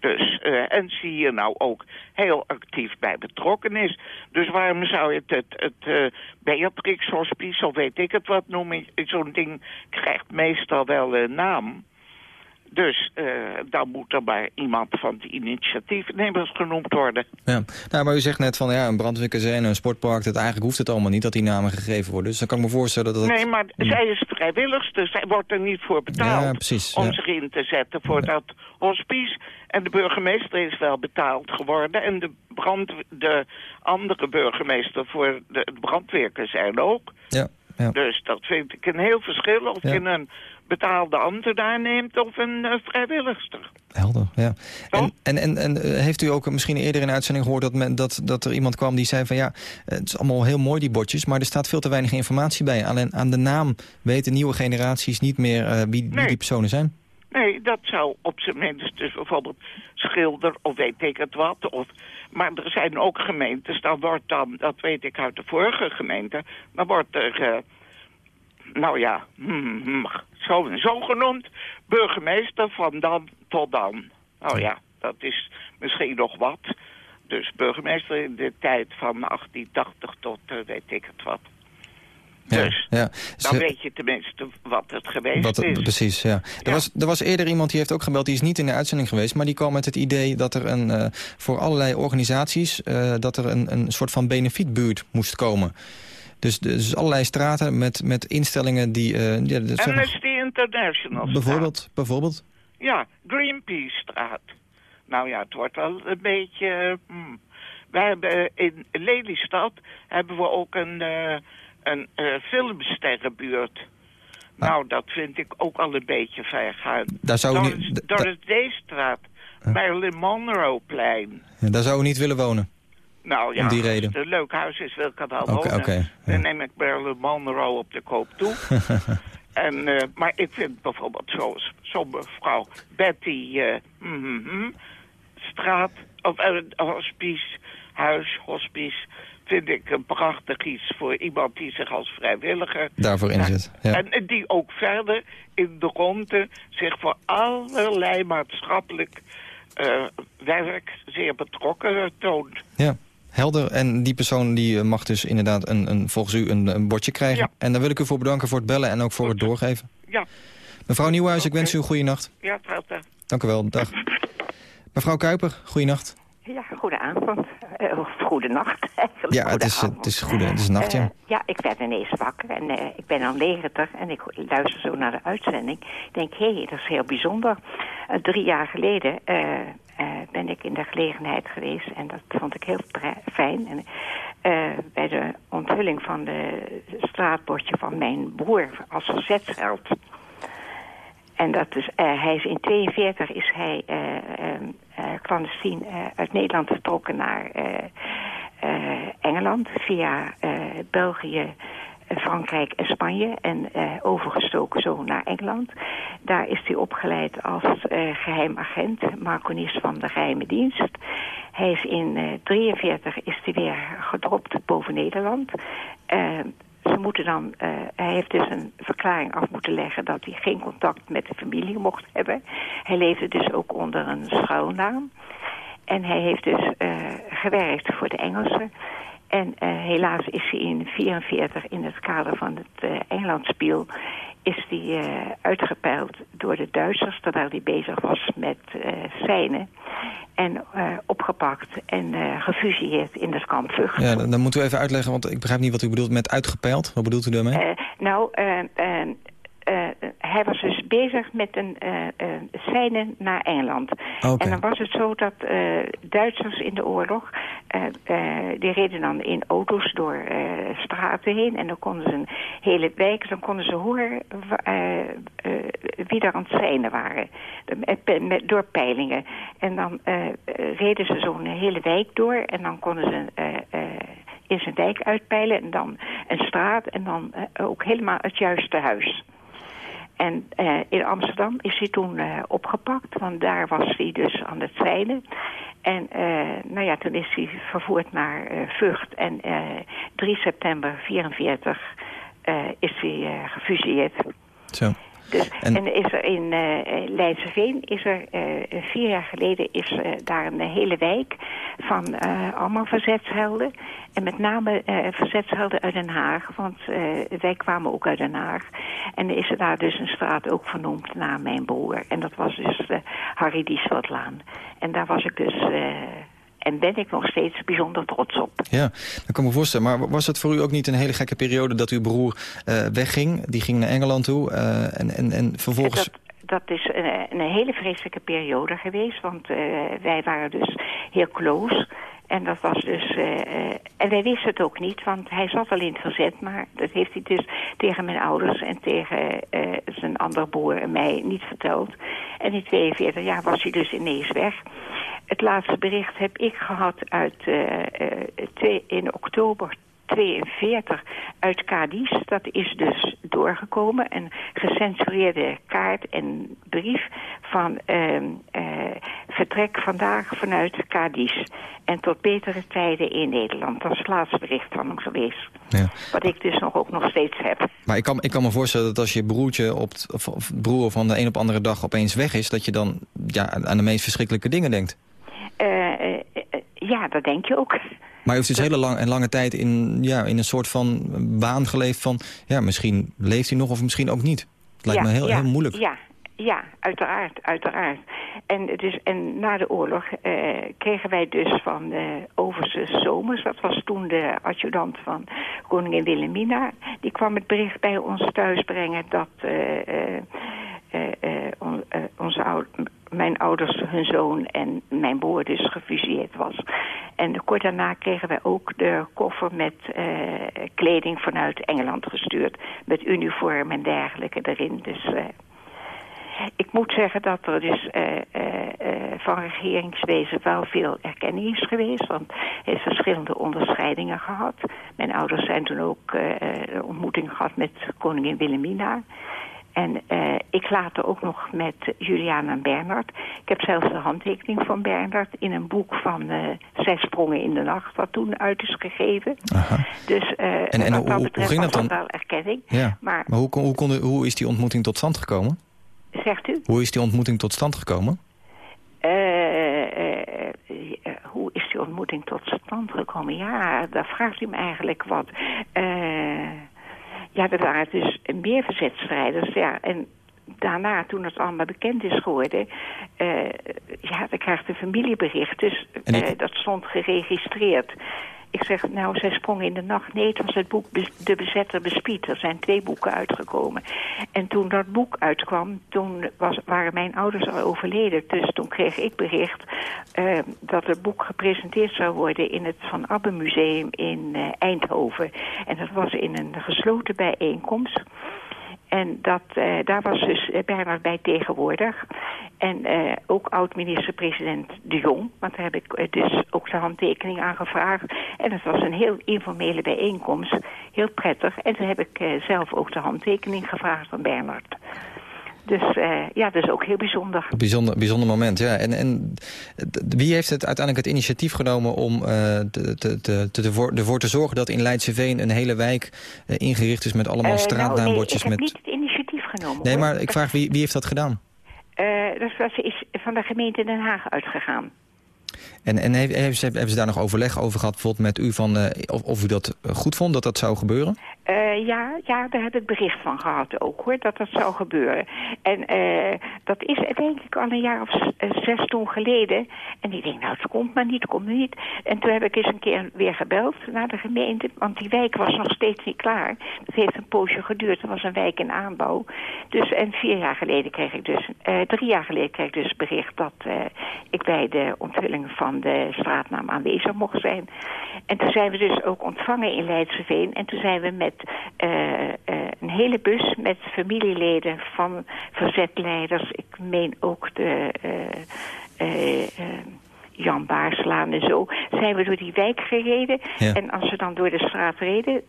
Dus, eh, en ze hier nou ook heel actief bij betrokken is. Dus waarom zou je het, het, het eh, Beatrix Hospice, of weet ik het wat noemen... zo'n ding krijgt meestal wel een naam. Dus eh, dan moet er maar iemand van de initiatiefnemers genoemd worden. Ja. Nou, maar u zegt net van ja, een brandweerkazerne, een sportpark... Dat eigenlijk hoeft het allemaal niet dat die namen gegeven worden. Dus dan kan ik me voorstellen dat... het- Nee, maar zij is vrijwilligster. Zij wordt er niet voor betaald Ja, precies, om ja. zich in te zetten voor dat hospice. En de burgemeester is wel betaald geworden. En de, brand, de andere burgemeester voor de brandweerkazerne ook. Ja, ja. Dus dat vind ik een heel verschil of Ja. je een betaalde ambtenaar neemt of een eh, vrijwilligster. Helder, ja. En, en, en, en eh, heeft u ook misschien eerder in de uitzending gehoord... Dat, men, dat, dat er iemand kwam die zei van ja, het is allemaal heel mooi die bordjes... maar er staat veel te weinig informatie bij. Alleen aan de naam weten nieuwe generaties niet meer eh, wie, die personen zijn. Nee, dat zou op zijn minst dus bijvoorbeeld schilder of weet ik het wat. Of, maar er zijn ook gemeentes, dan wordt dan, dat weet ik uit de vorige gemeente, dan wordt er, nou ja, hmm, hmm, zo en zo genoemd, burgemeester van dan tot dan. Nou ja, dat is misschien nog wat. Dus burgemeester in de tijd van 1880 tot eh, weet ik het wat. Ja, Dus, ja. Dan Ze- weet je tenminste wat het geweest Wat, is. precies, ja. Er, Ja. Was, er was eerder iemand die heeft ook gebeld, die is niet in de uitzending geweest... maar die kwam met het idee dat er een, eh, voor allerlei organisaties... eh, dat er een, een soort van benefietbuurt moest komen. Dus, dus allerlei straten met, met instellingen die... eh, ja, maar- Amnesty International. bijvoorbeeld, bijvoorbeeld? Ja, Greenpeace-straat. Nou ja, het wordt wel een beetje... hmm. Wij hebben in Lelystad hebben we ook een, eh, een eh, filmsterrenbuurt. Nou, dat vind ik ook al een beetje ver gaan. Daar zou Door, niet- de D-straat, Marilyn Monroe-plein. Ja, daar zou u niet willen wonen. Nou ja, Om die als reden. het een leuk huis is, wil ik er wel Oké, wonen. ja. Dan neem ik Marilyn Monroe op de koop toe. <laughs> en, eh, maar ik vind bijvoorbeeld zo'n mevrouw Betty eh, mhm, mhm, straat, of eh, hospice, huis, hospice, vind ik een prachtig iets voor iemand die zich als vrijwilliger... Daarvoor inzet. Ja. En, die ook verder in de ronde zich voor allerlei maatschappelijk werk zeer betrokken toont. ja. Helder. En die persoon die eh, mag dus inderdaad een, een, volgens u een, een bordje krijgen. Ja. En daar wil ik u voor bedanken voor het bellen en ook voor het doorgeven. Ja, Mevrouw Nieuwhuis, ik wens u een goede nacht. ja, tata. Dank u wel. Dag. Mevrouw Kuiper, goeienacht. Ja, goede avond. Eh, of goede nacht <laughs> eigenlijk. Ja, het is, Goedenavond. het is, goede, het is nacht, ja. Eh, ja, ik werd ineens wakker en eh, ik ben al 90 en ik luister zo naar de uitzending. Ik denk, hé, hey, dat is heel bijzonder. Eh, drie jaar geleden eh, ben ik in de gelegenheid geweest en dat vond ik heel fijn. En, eh, bij de onthulling van de straatbordje van mijn broer als verzetsheld. En dat is, eh, hij is in 42 is hij eh, eh, eh, clandestien uit Nederland vertrokken naar Engeland via België, Frankrijk en Spanje en eh, overgestoken zo naar Engeland. Daar is hij opgeleid als eh, geheim agent, marconist van de geheime dienst. Hij is in 1943 is hij weer gedropt boven Nederland. Eh, ze moeten dan, eh, hij heeft dus een verklaring af moeten leggen dat hij geen contact met de familie mocht hebben. Hij leefde dus ook onder een schuilnaam. En hij heeft dus eh, gewerkt voor de Engelsen. En eh, helaas is hij in 1944 in het kader van het eh Engelandspiel... is hij eh, uitgepeild door de Duitsers... terwijl hij bezig was met eh seinen. En opgepakt en gefusilleerd in het kamp Vught. ja dan, dan moeten we even uitleggen, want ik begrijp niet wat u bedoelt met uitgepeild. Wat bedoelt u daarmee? Nou, hij was dus bezig met een eh eh, seinen naar Engeland. En dan was het zo dat eh, Duitsers in de oorlog... eh, eh, die reden dan in auto's door eh, straten heen... en dan konden ze een hele wijk... dan konden ze horen eh, eh, wie daar aan het seinen waren. Met- met- door peilingen. En dan eh, eh, reden ze zo'n hele wijk door... en dan konden ze... eh, eh, in zijn wijk uitpeilen en dan een straat en dan eh, ook helemaal het juiste huis. En eh, in Amsterdam is hij toen eh, opgepakt, want daar was hij dus aan het zeilen. En eh, nou ja, toen is hij vervoerd naar Vught. En eh 3 september 44 eh, is hij gefusilleerd. Zo. Dus, En- en, is er in eh Leidseveen, is er eh, vier jaar geleden, is eh, daar een hele wijk van eh, allemaal verzetshelden. En met name eh, verzetshelden uit Den Haag, want eh, wij kwamen ook uit Den Haag. En is er daar dus een straat ook vernoemd naar mijn broer. En dat was dus de Harry Diesveldlaan. En daar was ik dus, eh, en ben ik nog steeds bijzonder trots op. Ja, dat kan ik me voorstellen. Maar was het voor u ook niet een hele gekke periode dat uw broer eh, wegging? Die ging naar Engeland toe eh, en, en, en vervolgens... Dat, dat is een, een hele vreselijke periode geweest, want eh, wij waren dus heel close. En dat was dus. eh, en wij wisten het ook niet, want hij zat al in het verzet, maar dat heeft hij dus tegen mijn ouders en tegen eh, zijn andere broer en mij niet verteld. En in 42 jaar was hij dus ineens weg. Het laatste bericht heb ik gehad uit in oktober 42 uit Cadiz. Dat is dus doorgekomen. Een gecensureerde kaart en brief van ehm, eh, vertrek vandaag vanuit Cadiz. En tot betere tijden in Nederland. Dat is het laatste bericht van hem geweest. Ja. Wat ik dus nog ook nog steeds heb. Maar ik kan, ik kan me voorstellen dat als je broertje op, of, broer van de een op andere dag opeens weg is... dat je dan ja, aan de meest verschrikkelijke dingen denkt. Eh, eh, eh, ja, dat denk je ook. Maar u heeft dus hele lang, en lange tijd in, ja, in een soort van baan geleefd van... ja, misschien leeft hij nog of misschien ook niet. Het lijkt ja, me heel, ja, heel moeilijk. Ja, ja, uiteraard, uiteraard. En, dus, en na de oorlog eh, kregen wij dus van eh Overse Zomers, dat was toen de adjudant van koningin Wilhelmina, die kwam het bericht bij ons thuis brengen dat eh, eh, eh, eh, on- onze oud- mijn ouders, hun zoon en mijn broer dus gefusilleerd was. En kort daarna kregen wij ook de koffer met eh, kleding vanuit Engeland gestuurd. Met uniform en dergelijke erin. Dus eh, ik moet zeggen dat er dus eh, van regeringswezen wel veel erkenning is geweest. Want hij heeft verschillende onderscheidingen gehad. Mijn ouders zijn toen ook ontmoeting gehad met koningin Wilhelmina. En eh, ik later ook nog met Juliana en Bernhard. Ik heb zelfs de handtekening van Bernhard in een boek van eh Zes sprongen in de nacht... wat toen uit is gegeven. Aha. Dus eh En- en wat hoe- dat hoe betreft ging was dat dan? wel erkenning. Ja. Maar Maar hoe, kon- hoe, kon, hoe is die ontmoeting tot stand gekomen? zegt u? Hoe is die ontmoeting tot stand gekomen? Hoe is die ontmoeting tot stand gekomen? Ja, daar vraagt u me eigenlijk wat. Eh, ja, er waren dus meer verzetstrijders. Ja, en daarna, toen het allemaal bekend is geworden... eh, ja, dan krijgt de familiebericht. Dus En die- eh, dat stond geregistreerd. Ik zeg, nou, zij sprong in de nacht. Nee, het was het boek De Bezetter Bespied. Er zijn twee boeken uitgekomen. En toen dat boek uitkwam, toen was, waren mijn ouders al overleden. Dus toen kreeg ik bericht eh, dat het boek gepresenteerd zou worden... in het Van Abbe Museum in eh, Eindhoven. En dat was in een gesloten bijeenkomst... En dat, eh, daar was dus eh, Bernard bij tegenwoordig. En eh, ook oud-minister-president De Jong. Want daar heb ik eh, dus ook de handtekening aan gevraagd. En het was een heel informele bijeenkomst. Heel prettig. En toen heb ik eh, zelf ook de handtekening gevraagd van Bernard. Dus eh, ja, dat is ook heel bijzonder. Bijzonder, bijzonder moment, ja. En, en wie heeft het uiteindelijk het initiatief genomen om eh, te, te, te, te, ervoor, te zorgen dat in Leidseveen een hele wijk eh, ingericht is met allemaal nou, straatnaambordjes? nee, ik heb met... niet het initiatief genomen. Nee, hoor. maar ik vraag wie, wie heeft dat gedaan? Dat is van de gemeente Den Haag uitgegaan. En, en heeft- hebben, ze, hebben ze daar nog overleg over gehad, bijvoorbeeld met u, van, of, of u dat goed vond dat dat zou gebeuren? Eh, ja, ja, daar heb ik bericht van gehad ook hoor, dat dat zou gebeuren. En eh, dat is denk ik al een jaar of eh, zes toen geleden. En ik denk, nou het komt maar niet, het komt niet. En toen heb ik eens een keer weer gebeld naar de gemeente, want die wijk was nog steeds niet klaar. Dat heeft een poosje geduurd, er was een wijk in aanbouw. Dus en vier jaar geleden kreeg ik dus, drie jaar geleden kreeg ik dus bericht dat ik bij de onthulling van de straatnaam aanwezig mocht zijn. En toen zijn we dus ook ontvangen in Leidseveen. En toen zijn we met eh, eh, een hele bus met familieleden van verzetleiders. Ik meen ook de... eh, Jan Baarslaan en zo, zijn we door die wijk gereden. Ja. En als we dan door de straat reden,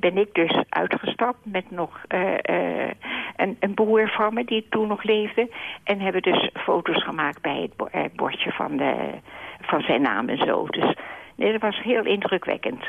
ben ik dus uitgestapt met nog een, een broer van me die toen nog leefde. En hebben dus foto's gemaakt bij het bo- bordje van, de, van zijn naam en zo. Dus nee, dat was heel indrukwekkend.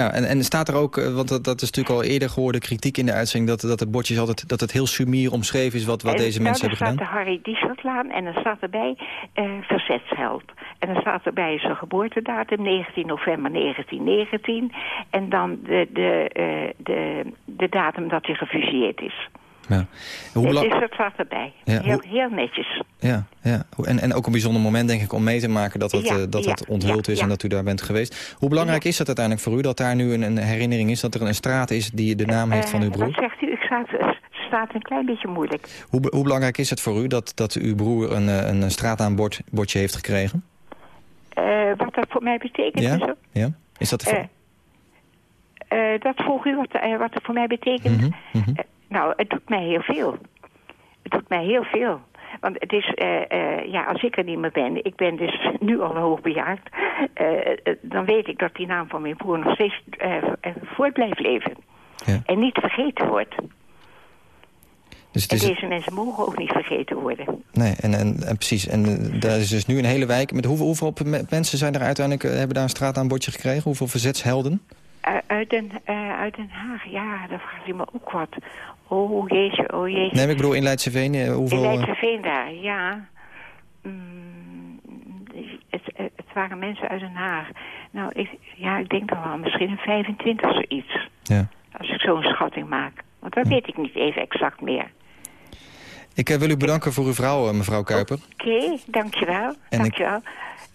Ja, en, en staat er ook, eh, want dat, dat is natuurlijk al eerder gehoorde kritiek in de uitzending... dat, dat de bordjes altijd dat het heel sumier omschreven is wat, wat En deze nou, mensen hebben dan gedaan. staat de Harry Dieseltlaan en dan staat erbij eh, verzetsheld. En dan staat erbij zijn geboortedatum, 19 november 1919. En dan de, de, eh, de, de datum dat hij gefusilleerd is. Ja. Hoe belang- dat staat erbij. Ja, heel, hoe- heel netjes. Ja, ja. En, en ook een bijzonder moment denk ik om mee te maken dat het, Ja, eh, dat ja, het onthuld is en dat u daar bent geweest. Hoe belangrijk is dat uiteindelijk voor u dat daar nu een, een herinnering is, dat er een straat is die de naam heeft van uw Eh, broer? Wat zegt u? Ik sta, het staat een klein beetje moeilijk. Hoe, hoe belangrijk is het voor u dat, dat uw broer een, eh, een straatnaambordje heeft gekregen? Wat dat voor mij betekent en Ja? zo? ja? Is dat dat vroeg u wat, wat het voor mij betekent? Eh, nou, het doet mij heel veel. Het doet mij heel veel. Want het is, eh, eh, ja, als ik er niet meer ben, ik ben dus nu al hoogbejaard, eh, eh, dan weet ik dat die naam van mijn broer nog steeds voort blijft leven. Ja. En niet vergeten wordt. Dus het En deze mensen mogen ook niet vergeten worden. nee, en, en, en precies. En daar is dus nu een hele wijk. Met hoeveel, hoeveel me- mensen zijn er uiteindelijk, hebben daar een straatnaambordje gekregen? Hoeveel verzetshelden? Uit, Den, uit Den Haag, ja, daar vraagt u me ook wat. Oh jeetje, oh jeetje. Nee, ik bedoel in Leidseveen, eh, hoeveel... In eh, Leidscheveen daar, ja. Mm, het, het, waren mensen uit Den Haag. Nou, ik, ja, ik denk toch wel misschien een 25 zoiets. ja. Als ik zo'n schatting maak. Want dat weet ik niet even exact meer. Ik eh, wil u bedanken voor uw eh, mevrouw Kuiper. Oké, dankjewel. En ik-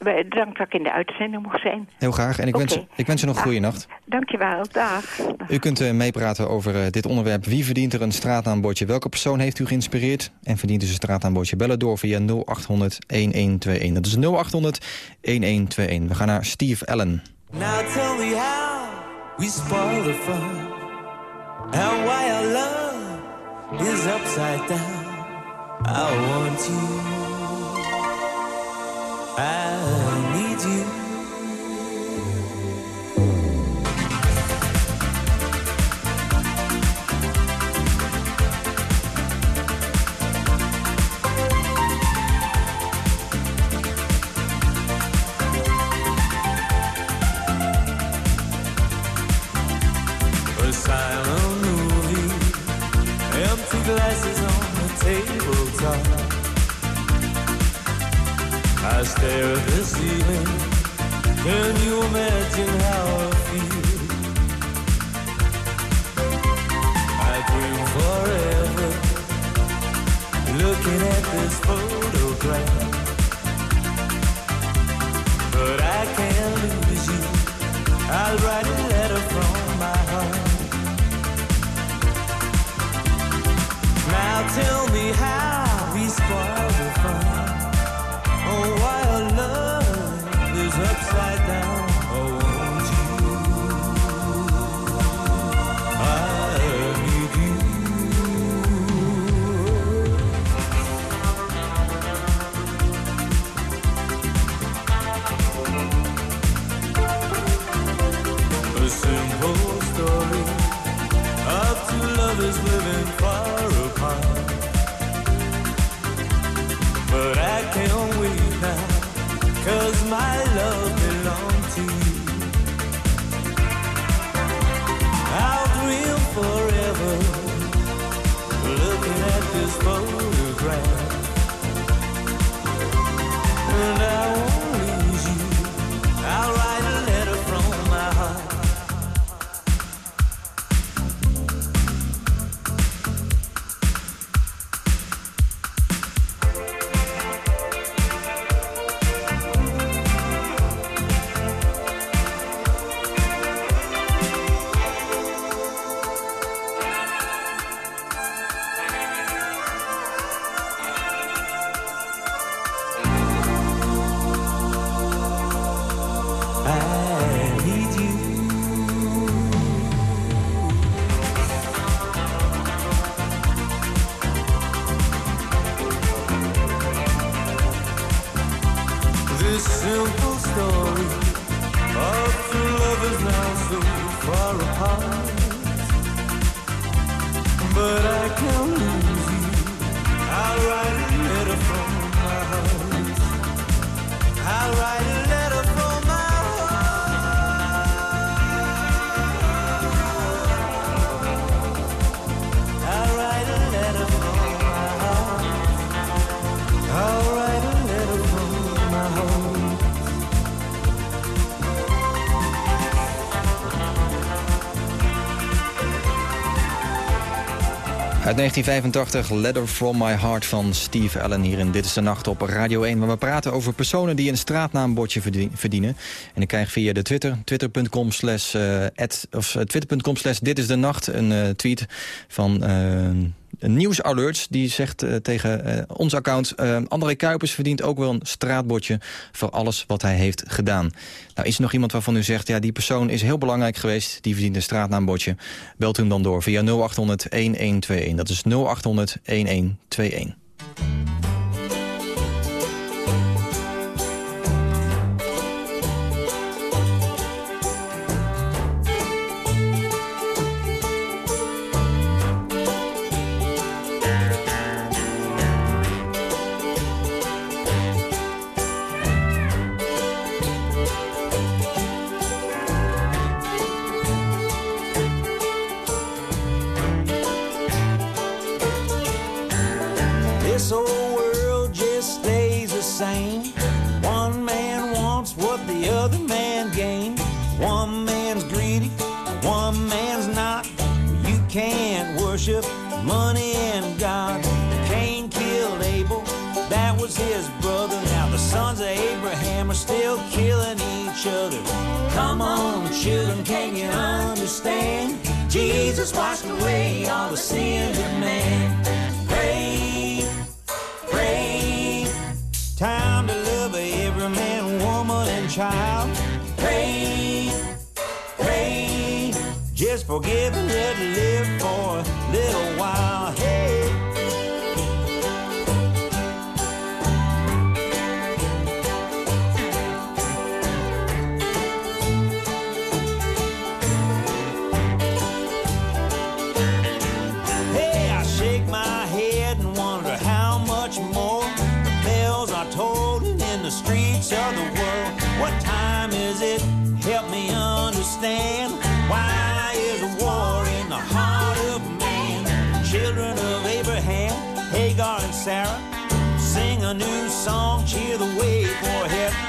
Bedankt dat ik in de uitzending mocht zijn. Heel graag. En ik, wens, Oké. ik wens u nog een goede nacht. Dankjewel, dag. U kunt eh, meepraten over eh, dit onderwerp. Wie verdient er een straatnaambordje? Welke persoon heeft u geïnspireerd? En verdient dus een straatnaambordje? Bellen door via 0800 1121. Dat is 0800 1121. We gaan naar Steve Allen. Now tell me how we spoil the fun and why our love is upside down. I want you. Tabletop. I stare at the ceiling. Can you imagine how I feel? I dream forever, looking at this photograph. But I can't lose you. I'll write a letter from my heart. Now tell me how to you. 1985, Letter From My Heart van Steve Allen hier in Dit is de Nacht op Radio 1. Waar we praten over personen die een straatnaambordje verdien- verdienen. En ik krijg via de Twitter, twitter.com slash, eh, of, eh, twitter.com slash Dit is de Nacht, een eh, tweet van... een nieuwsalert die zegt eh, tegen eh, ons account... eh, André Kuipers verdient ook wel een straatbordje voor alles wat hij heeft gedaan. Nou, is er nog iemand waarvan u zegt... ja, die persoon is heel belangrijk geweest, die verdient een straatnaambordje... belt hem dan door via 0800-1121. Dat is 0800-1121. What time is it? Help me understand. Why is war in the heart of man? Children of Abraham, Hagar and Sarah, sing a new song, cheer the way for heaven.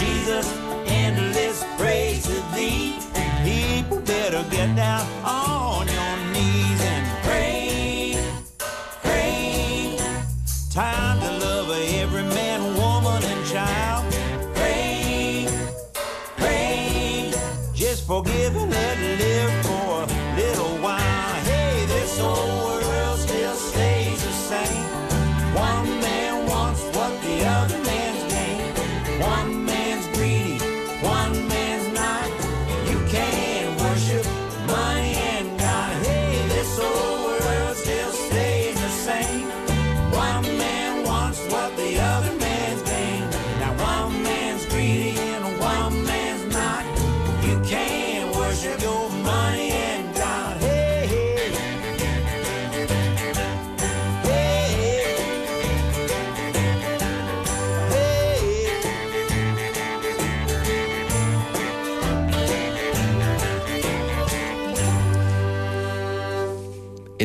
Jesus, endless praise to thee. People better get down on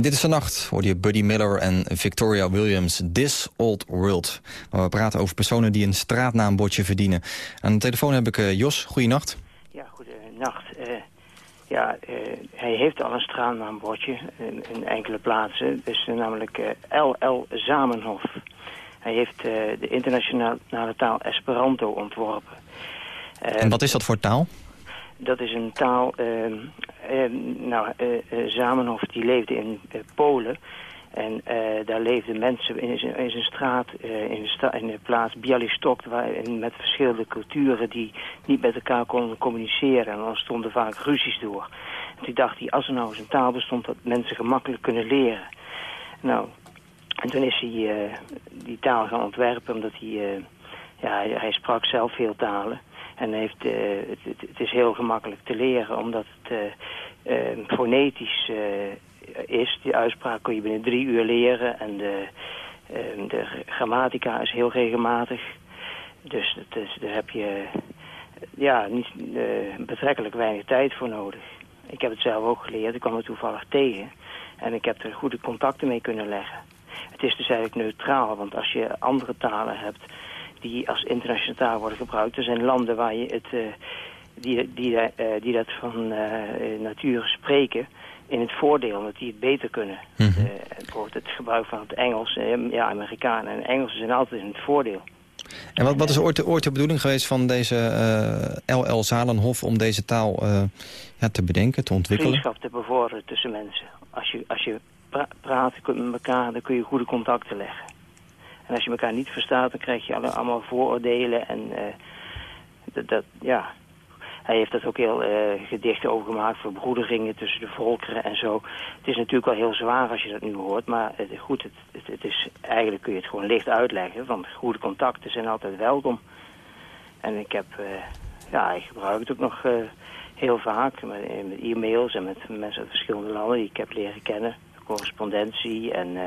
Dit is de Nacht hoorde je Buddy Miller en Victoria Williams, This Old World. Waar we praten over personen die een straatnaambordje verdienen. Aan de telefoon heb ik eh, Jos, goeienacht. Ja, goedenacht. Eh ja, eh, hij heeft al een straatnaambordje in, in enkele plaatsen. Dus namelijk L.L. Zamenhof. Hij heeft de internationale taal Esperanto ontworpen. En wat is dat voor taal? Dat is een taal... ehm, ehm, nou, eh, eh, Zamenhof die leefde in eh, Polen. En daar leefden mensen in in zijn straat, in, de in de plaats Bialystok... Waar, met verschillende culturen die niet met elkaar konden communiceren. En dan stonden vaak ruzies door. En toen dacht hij, als er nou eens een taal bestond... dat mensen gemakkelijk kunnen leren. Nou, en toen is hij die taal gaan ontwerpen... omdat hij... ja, hij, hij sprak zelf veel talen. En heeft, eh, het, het, is heel gemakkelijk te leren, omdat het eh, eh, fonetisch is. Die uitspraak kun je binnen drie uur leren. En de, de grammatica is heel regelmatig. Dus het is, daar heb je ja, niet, betrekkelijk weinig tijd voor nodig. Ik heb het zelf ook geleerd, ik kwam er toevallig tegen. En ik heb er goede contacten mee kunnen leggen. Het is dus eigenlijk neutraal, want als je andere talen hebt die als internationale taal worden gebruikt. Er zijn landen waar je het, eh, die, die, eh, die dat van eh, nature spreken. in het voordeel, omdat die het beter kunnen. Eh, bijvoorbeeld het gebruik van het Engels, ja, Amerikanen en Engels zijn altijd in het voordeel. En wat, wat is ooit, de- ooit de bedoeling geweest van deze eh, LL Zalenhof... om deze taal ja, te bedenken, te ontwikkelen? Vriendschap te bevorderen tussen mensen. Als je, als je pra- praat met elkaar, dan kun je goede contacten leggen. En als je elkaar niet verstaat, dan krijg je alle- allemaal vooroordelen en eh, dat, ja... Hij heeft dat ook heel eh, gedichten over gemaakt, verbroederingen tussen de volkeren en zo. Het is natuurlijk wel heel zwaar als je dat nu hoort, maar goed, het, het, is, eigenlijk kun je het gewoon licht uitleggen, want goede contacten zijn altijd welkom. En ik heb, eh, ja, ik gebruik het ook nog heel vaak met, met e-mails en met mensen uit verschillende landen die ik heb leren kennen. Correspondentie en...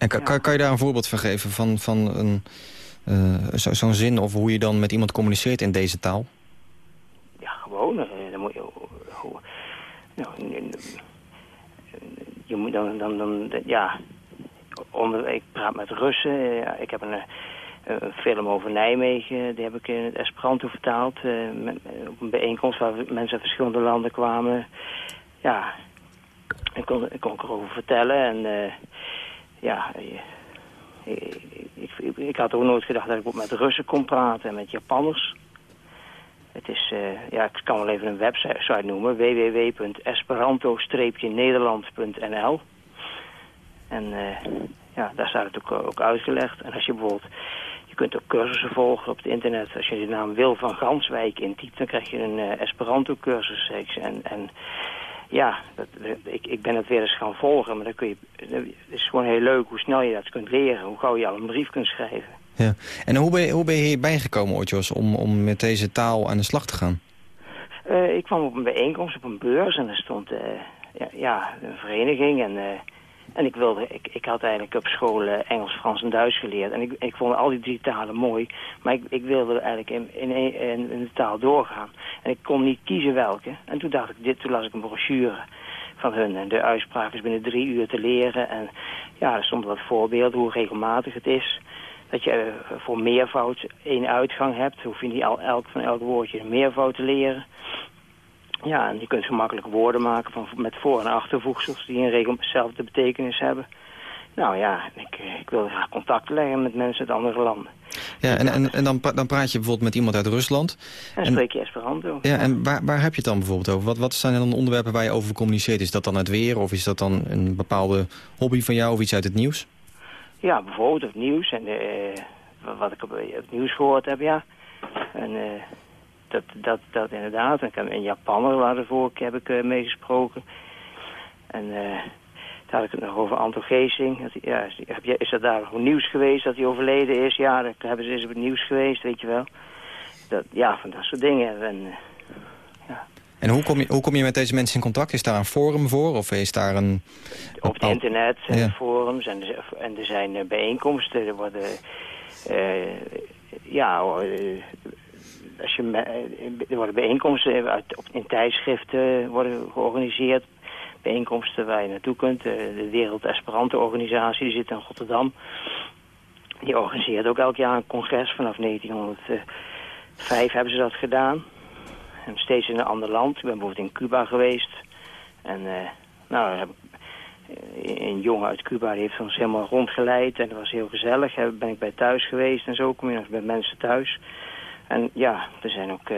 En kan, kan, kan je daar een voorbeeld van geven van, van een, eh, zo- zo'n zin... of hoe je dan met iemand communiceert in deze taal? Ja, gewoon. eh, dan moet je, nou, je moet dan, dan, dan ja, onder, ik praat met Russen. eh, ja, ik heb een, een film over Nijmegen, die heb ik in het Esperanto vertaald. met, op een bijeenkomst waar mensen uit verschillende landen kwamen. Ja, ik kon, ik kon erover vertellen en ja... eh, ik, ik, ik, had ook nooit gedacht dat ik met Russen kon praten en met Japanners. Het is, eh, ja, ik kan wel even een website noemen, www.esperanto-nederland.nl. En eh, ja, daar staat het ook, uitgelegd. En als je bijvoorbeeld, je kunt ook cursussen volgen op het internet. Als je de naam Wil van Ganswijk intypt, dan krijg je een Esperanto-cursus. En, en ja, dat, ik, ik ben het weer eens gaan volgen, maar dan kun je, het is gewoon heel leuk hoe snel je dat kunt leren. Hoe gauw je al een brief kunt schrijven. Ja. En hoe ben je, hoe ben je hierbij gekomen, ooit, Jos, om, om met deze taal aan de slag te gaan? Eh, ik kwam op een bijeenkomst op een beurs en er stond eh, ja, ja, een vereniging. En, eh, en ik, wilde, ik, ik had eigenlijk op school eh, Engels, Frans en Duits geleerd. En ik, ik vond al die drie talen mooi. Maar ik, ik wilde eigenlijk in, in, in, in de taal doorgaan. En ik kon niet kiezen welke. En toen dacht ik, dit, toen las ik een brochure van hun. En de uitspraak is binnen drie uur te leren. En ja, er stond wat voorbeelden hoe regelmatig het is. Dat je eh, voor meervoud één uitgang hebt. Hoef je niet al, elk, van elk woordje een meervoud te leren. Ja, en je kunt gemakkelijk woorden maken van, met voor- en achtervoegsels die een regel dezelfde betekenis hebben. Nou ja, ik, eh, ik wil graag contact leggen met mensen uit andere landen. Ja, en, en, en dan, dan praat je bijvoorbeeld met iemand uit Rusland. En spreek je Esperanto. Ja, en waar, waar heb je het dan bijvoorbeeld over? Wat, wat zijn dan de onderwerpen waar je over communiceert? Is dat dan het weer of is dat dan een bepaalde hobby van jou of iets uit het nieuws? Ja, bijvoorbeeld het nieuws en eh, wat- wat ik op het nieuws gehoord heb, ja. En eh, dat, dat, dat inderdaad. Ik heb waar de vorige keer heb ik eh, meegesproken. En eh, daar had ik het nog over Anton Geesing. Dat, ja, is, dat daar nieuws geweest dat hij overleden is? Ja, dat hebben ze is op het nieuws geweest, weet je wel. Dat, ja, van dat soort dingen. En, eh, En hoe kom, je, hoe kom je met deze mensen in contact? Is daar een forum voor of is daar een... op het internet Ja. forums en, er- en er zijn bijeenkomsten. Er worden, ja, als eh, er worden bijeenkomsten uit, op, in tijdschriften worden georganiseerd. Bijeenkomsten waar je naartoe kunt. Eh, de Wereld Esperanto Organisatie, die zit in Rotterdam. Die organiseert ook elk jaar een congres. Vanaf 1905 hebben ze dat gedaan. En steeds in een ander land. Ik ben bijvoorbeeld in Cuba geweest. En eh, nou, eh, een jongen uit Cuba heeft ons helemaal rondgeleid en dat was heel gezellig. Daar ben ik bij thuis geweest en zo kom je nog bij mensen thuis. En ja, er zijn ook eh,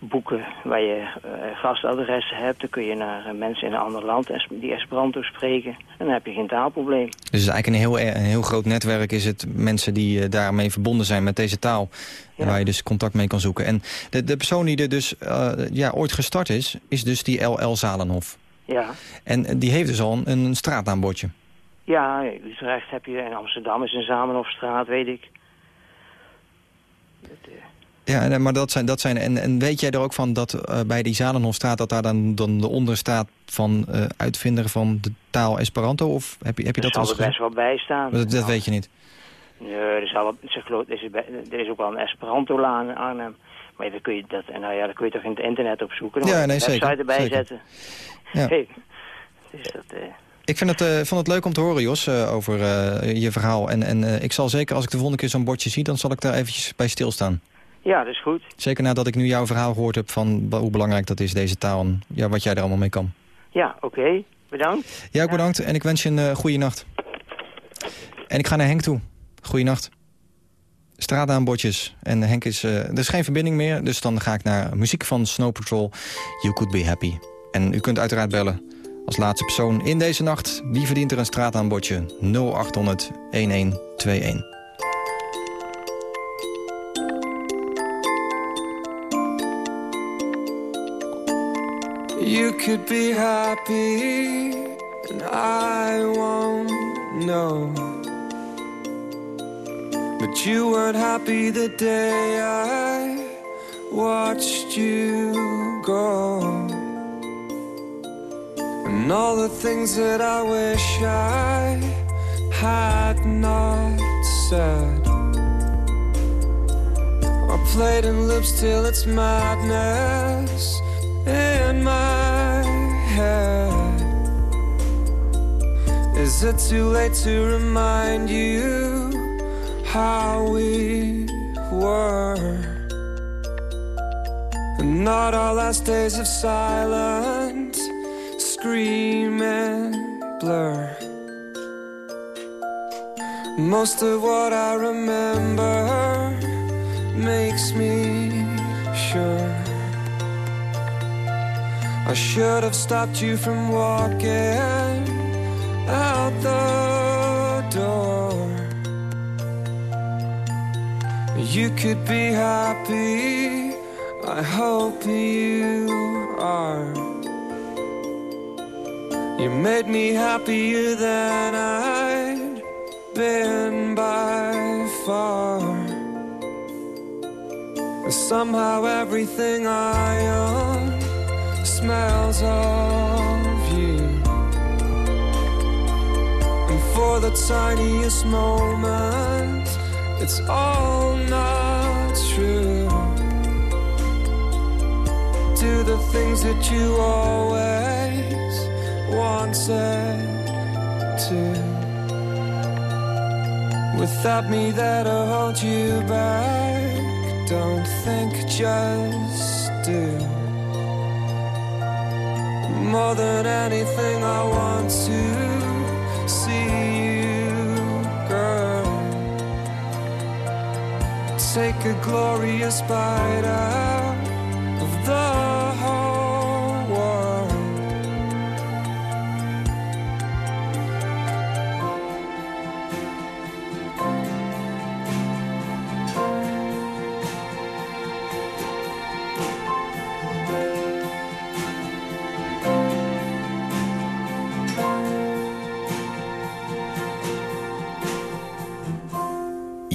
boeken waar je eh, gastadressen hebt. Dan kun je naar eh, mensen in een ander land die Esperanto spreken. En dan heb je geen taalprobleem. Dus het is eigenlijk een heel, een heel groot netwerk is het mensen die daarmee verbonden zijn met deze taal. En waar je dus contact mee kan zoeken. En de, de persoon die er dus eh, ja, ooit gestart is, is dus die LL Zalenhof. Ja. En die heeft dus al een, een straatnaambordje. Ja, in Utrecht heb je, in Amsterdam is een Zamenhofstraat, weet ik. Ja, maar dat zijn, dat zijn en, en weet jij er ook van dat eh, bij die Zalenhofstraat... dat daar dan, dan de onder staat van eh, uitvinder van de taal Esperanto? Of heb je, heb je dat al zal er best wel bij staan. Dat, dat weet je niet. Nee, er, is, bij- er is ook wel een Esperanto-laan in Arnhem. Maar dan kun je dat, en nou ja, dan kun je toch in het internet opzoeken. Ja, nee, een zeker, website erbij zeker. zetten. Ja. Hey, dus dat, eh, Ik vind het, vond het leuk om te horen, Jos, over je verhaal. En, en ik zal zeker, als ik de volgende keer zo'n bordje zie... dan zal ik daar eventjes bij stilstaan. Ja, dat is goed. Zeker nadat ik nu jouw verhaal gehoord heb van hoe belangrijk dat is, deze taal. En ja, wat jij er allemaal mee kan. Ja, oké. Bedankt. Ja, ook bedankt en ik wens je een uh, goede nacht. En ik ga naar Henk toe. Goeienacht. Straataanbodjes. En Henk is... Uh, er is geen verbinding meer, dus dan ga ik naar muziek van Snow Patrol. You Could Be Happy. En u kunt uiteraard bellen als laatste persoon in deze nacht. Wie verdient er een straataanbodje? 0800 1121. You could be happy and I won't know. But you weren't happy the day I watched you go. And all the things that I wish I had not said Are played in loops till it's madness in my head. Is it too late to remind you how we were? And not our last days of silence Scream and blur. Most of what I remember Makes me sure I should have stopped you from walking out the door. You could be happy, I hope you are. You made me happier than I'd been by far. Somehow everything I own smells of you. And for the tiniest moment It's all not true. Do the things that you always wanted to. Without me that'll hold you back. Don't think, just do more than anything I want to see you, girl. Take a glorious bite out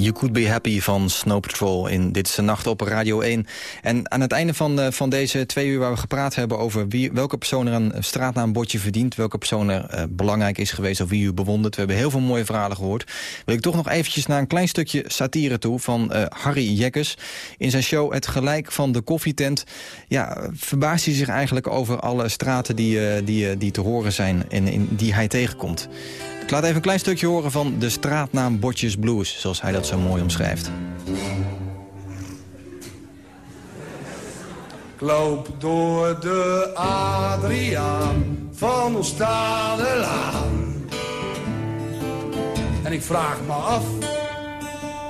You Could Be Happy van Snow Patrol in Dit is de Nacht op Radio 1. En aan het einde van, uh, van deze twee uur waar we gepraat hebben... over wie, welke persoon er een straatnaambordje verdient... welke persoon er uh, belangrijk is geweest of wie u bewondert. We hebben heel veel mooie verhalen gehoord. Wil ik toch nog eventjes naar een klein stukje satire toe... van uh, Harry Jekkers. In zijn show Het Gelijk van de Koffietent... Ja, verbaast hij zich eigenlijk over alle straten die, die, die te horen zijn... en in, die hij tegenkomt. Ik laat even een klein stukje horen van de straatnaam Botjes Blues, zoals hij dat zo mooi omschrijft. Ik loop door de Adriaan van Oostadelaan. En ik vraag me af,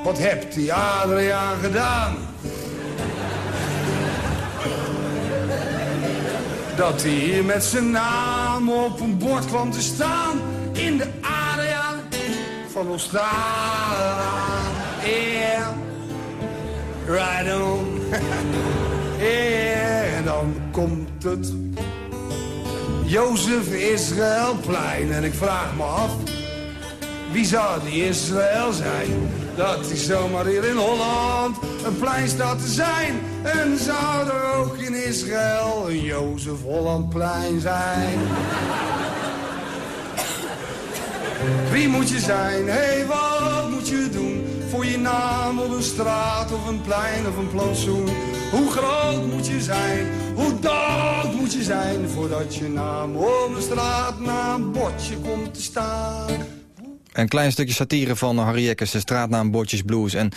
wat hebt die Adriaan gedaan? Dat hij hier met zijn naam op een bord kwam te staan in de area van Oostadelaan. Yeah, right on. <laughs> yeah, en dan komt het Jozef Israëlplein. En ik vraag me af, wie zou die Israël zijn? Dat hij zomaar hier in Holland een plein staat te zijn. En zou er ook in Israël een Jozef Hollandplein zijn? Wie moet je zijn? Hé, hey, wat moet je doen? Voor je naam op een straat of een plein of een plantsoen. Hoe groot moet je zijn? Hoe dood moet je zijn? Voordat je naam op een straat na een bordje komt te staan. Een klein stukje satire van Harry Jekkers, de straatnaam Bordjes Blues. En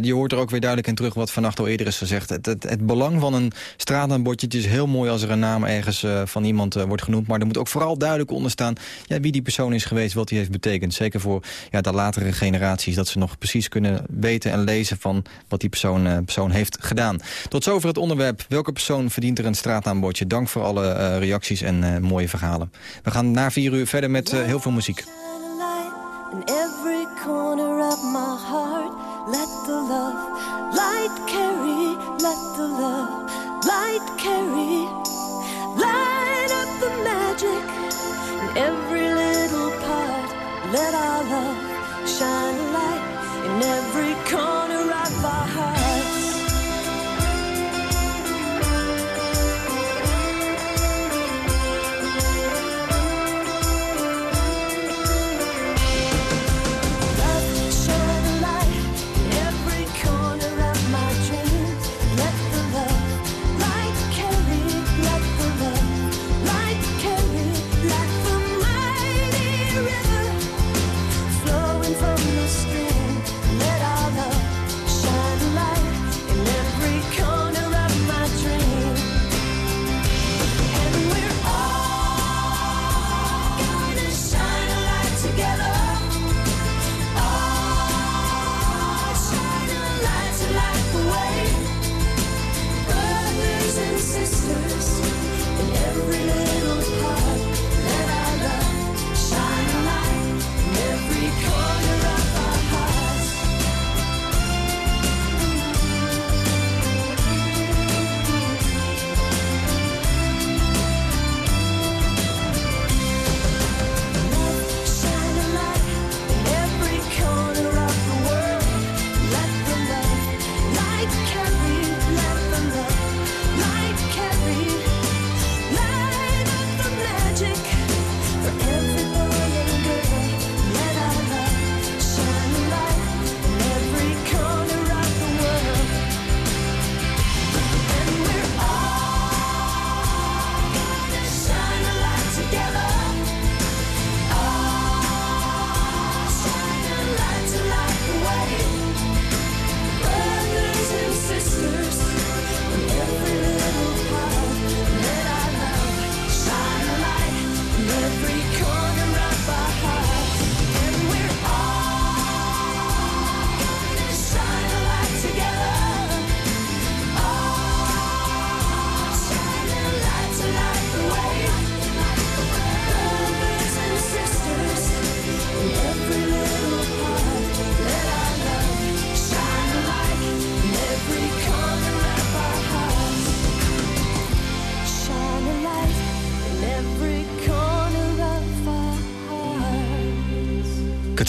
je hoort er ook weer duidelijk in terug wat vannacht al eerder is gezegd. Het, het, belang van een straatnaambordje is heel mooi als er een naam ergens uh, van iemand uh, wordt genoemd. Maar er moet ook vooral duidelijk onder staan ja, wie die persoon is geweest, wat hij heeft betekend. Zeker voor ja, de latere generaties, dat ze nog precies kunnen weten en lezen van wat die persoon, uh, persoon heeft gedaan. Tot zover het onderwerp. Welke persoon verdient er een straatnaambordje? Dank voor alle reacties en mooie verhalen. We gaan na vier uur verder met heel veel muziek. Let the love light carry, let the love light carry. Light up the magic in every little part. Let our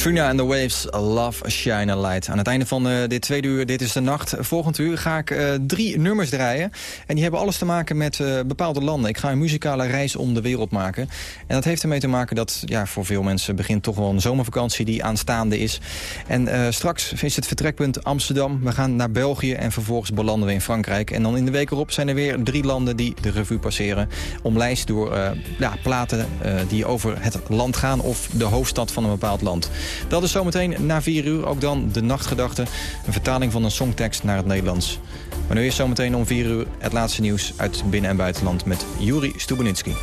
Katrina and the Waves, Love Shine a Light. Aan het einde van uh, dit tweede uur, dit is de nacht. Volgend uur ga ik uh, drie nummers draaien. En die hebben alles te maken met uh, bepaalde landen. Ik ga een muzikale reis om de wereld maken. En dat heeft ermee te maken dat ja, voor veel mensen begint toch wel een zomervakantie die aanstaande is. En straks is het vertrekpunt Amsterdam. We gaan naar België en vervolgens belanden we in Frankrijk. En dan in de week erop zijn er weer drie landen die de revue passeren. Omlijst door ja, platen die over het land gaan of de hoofdstad van een bepaald land. Dat is zometeen na 4 uur. Ook dan de nachtgedachte. Een vertaling van een songtekst naar het Nederlands. Maar nu is zometeen om 4 uur het laatste nieuws uit binnen- en buitenland met Juri Stubenitski.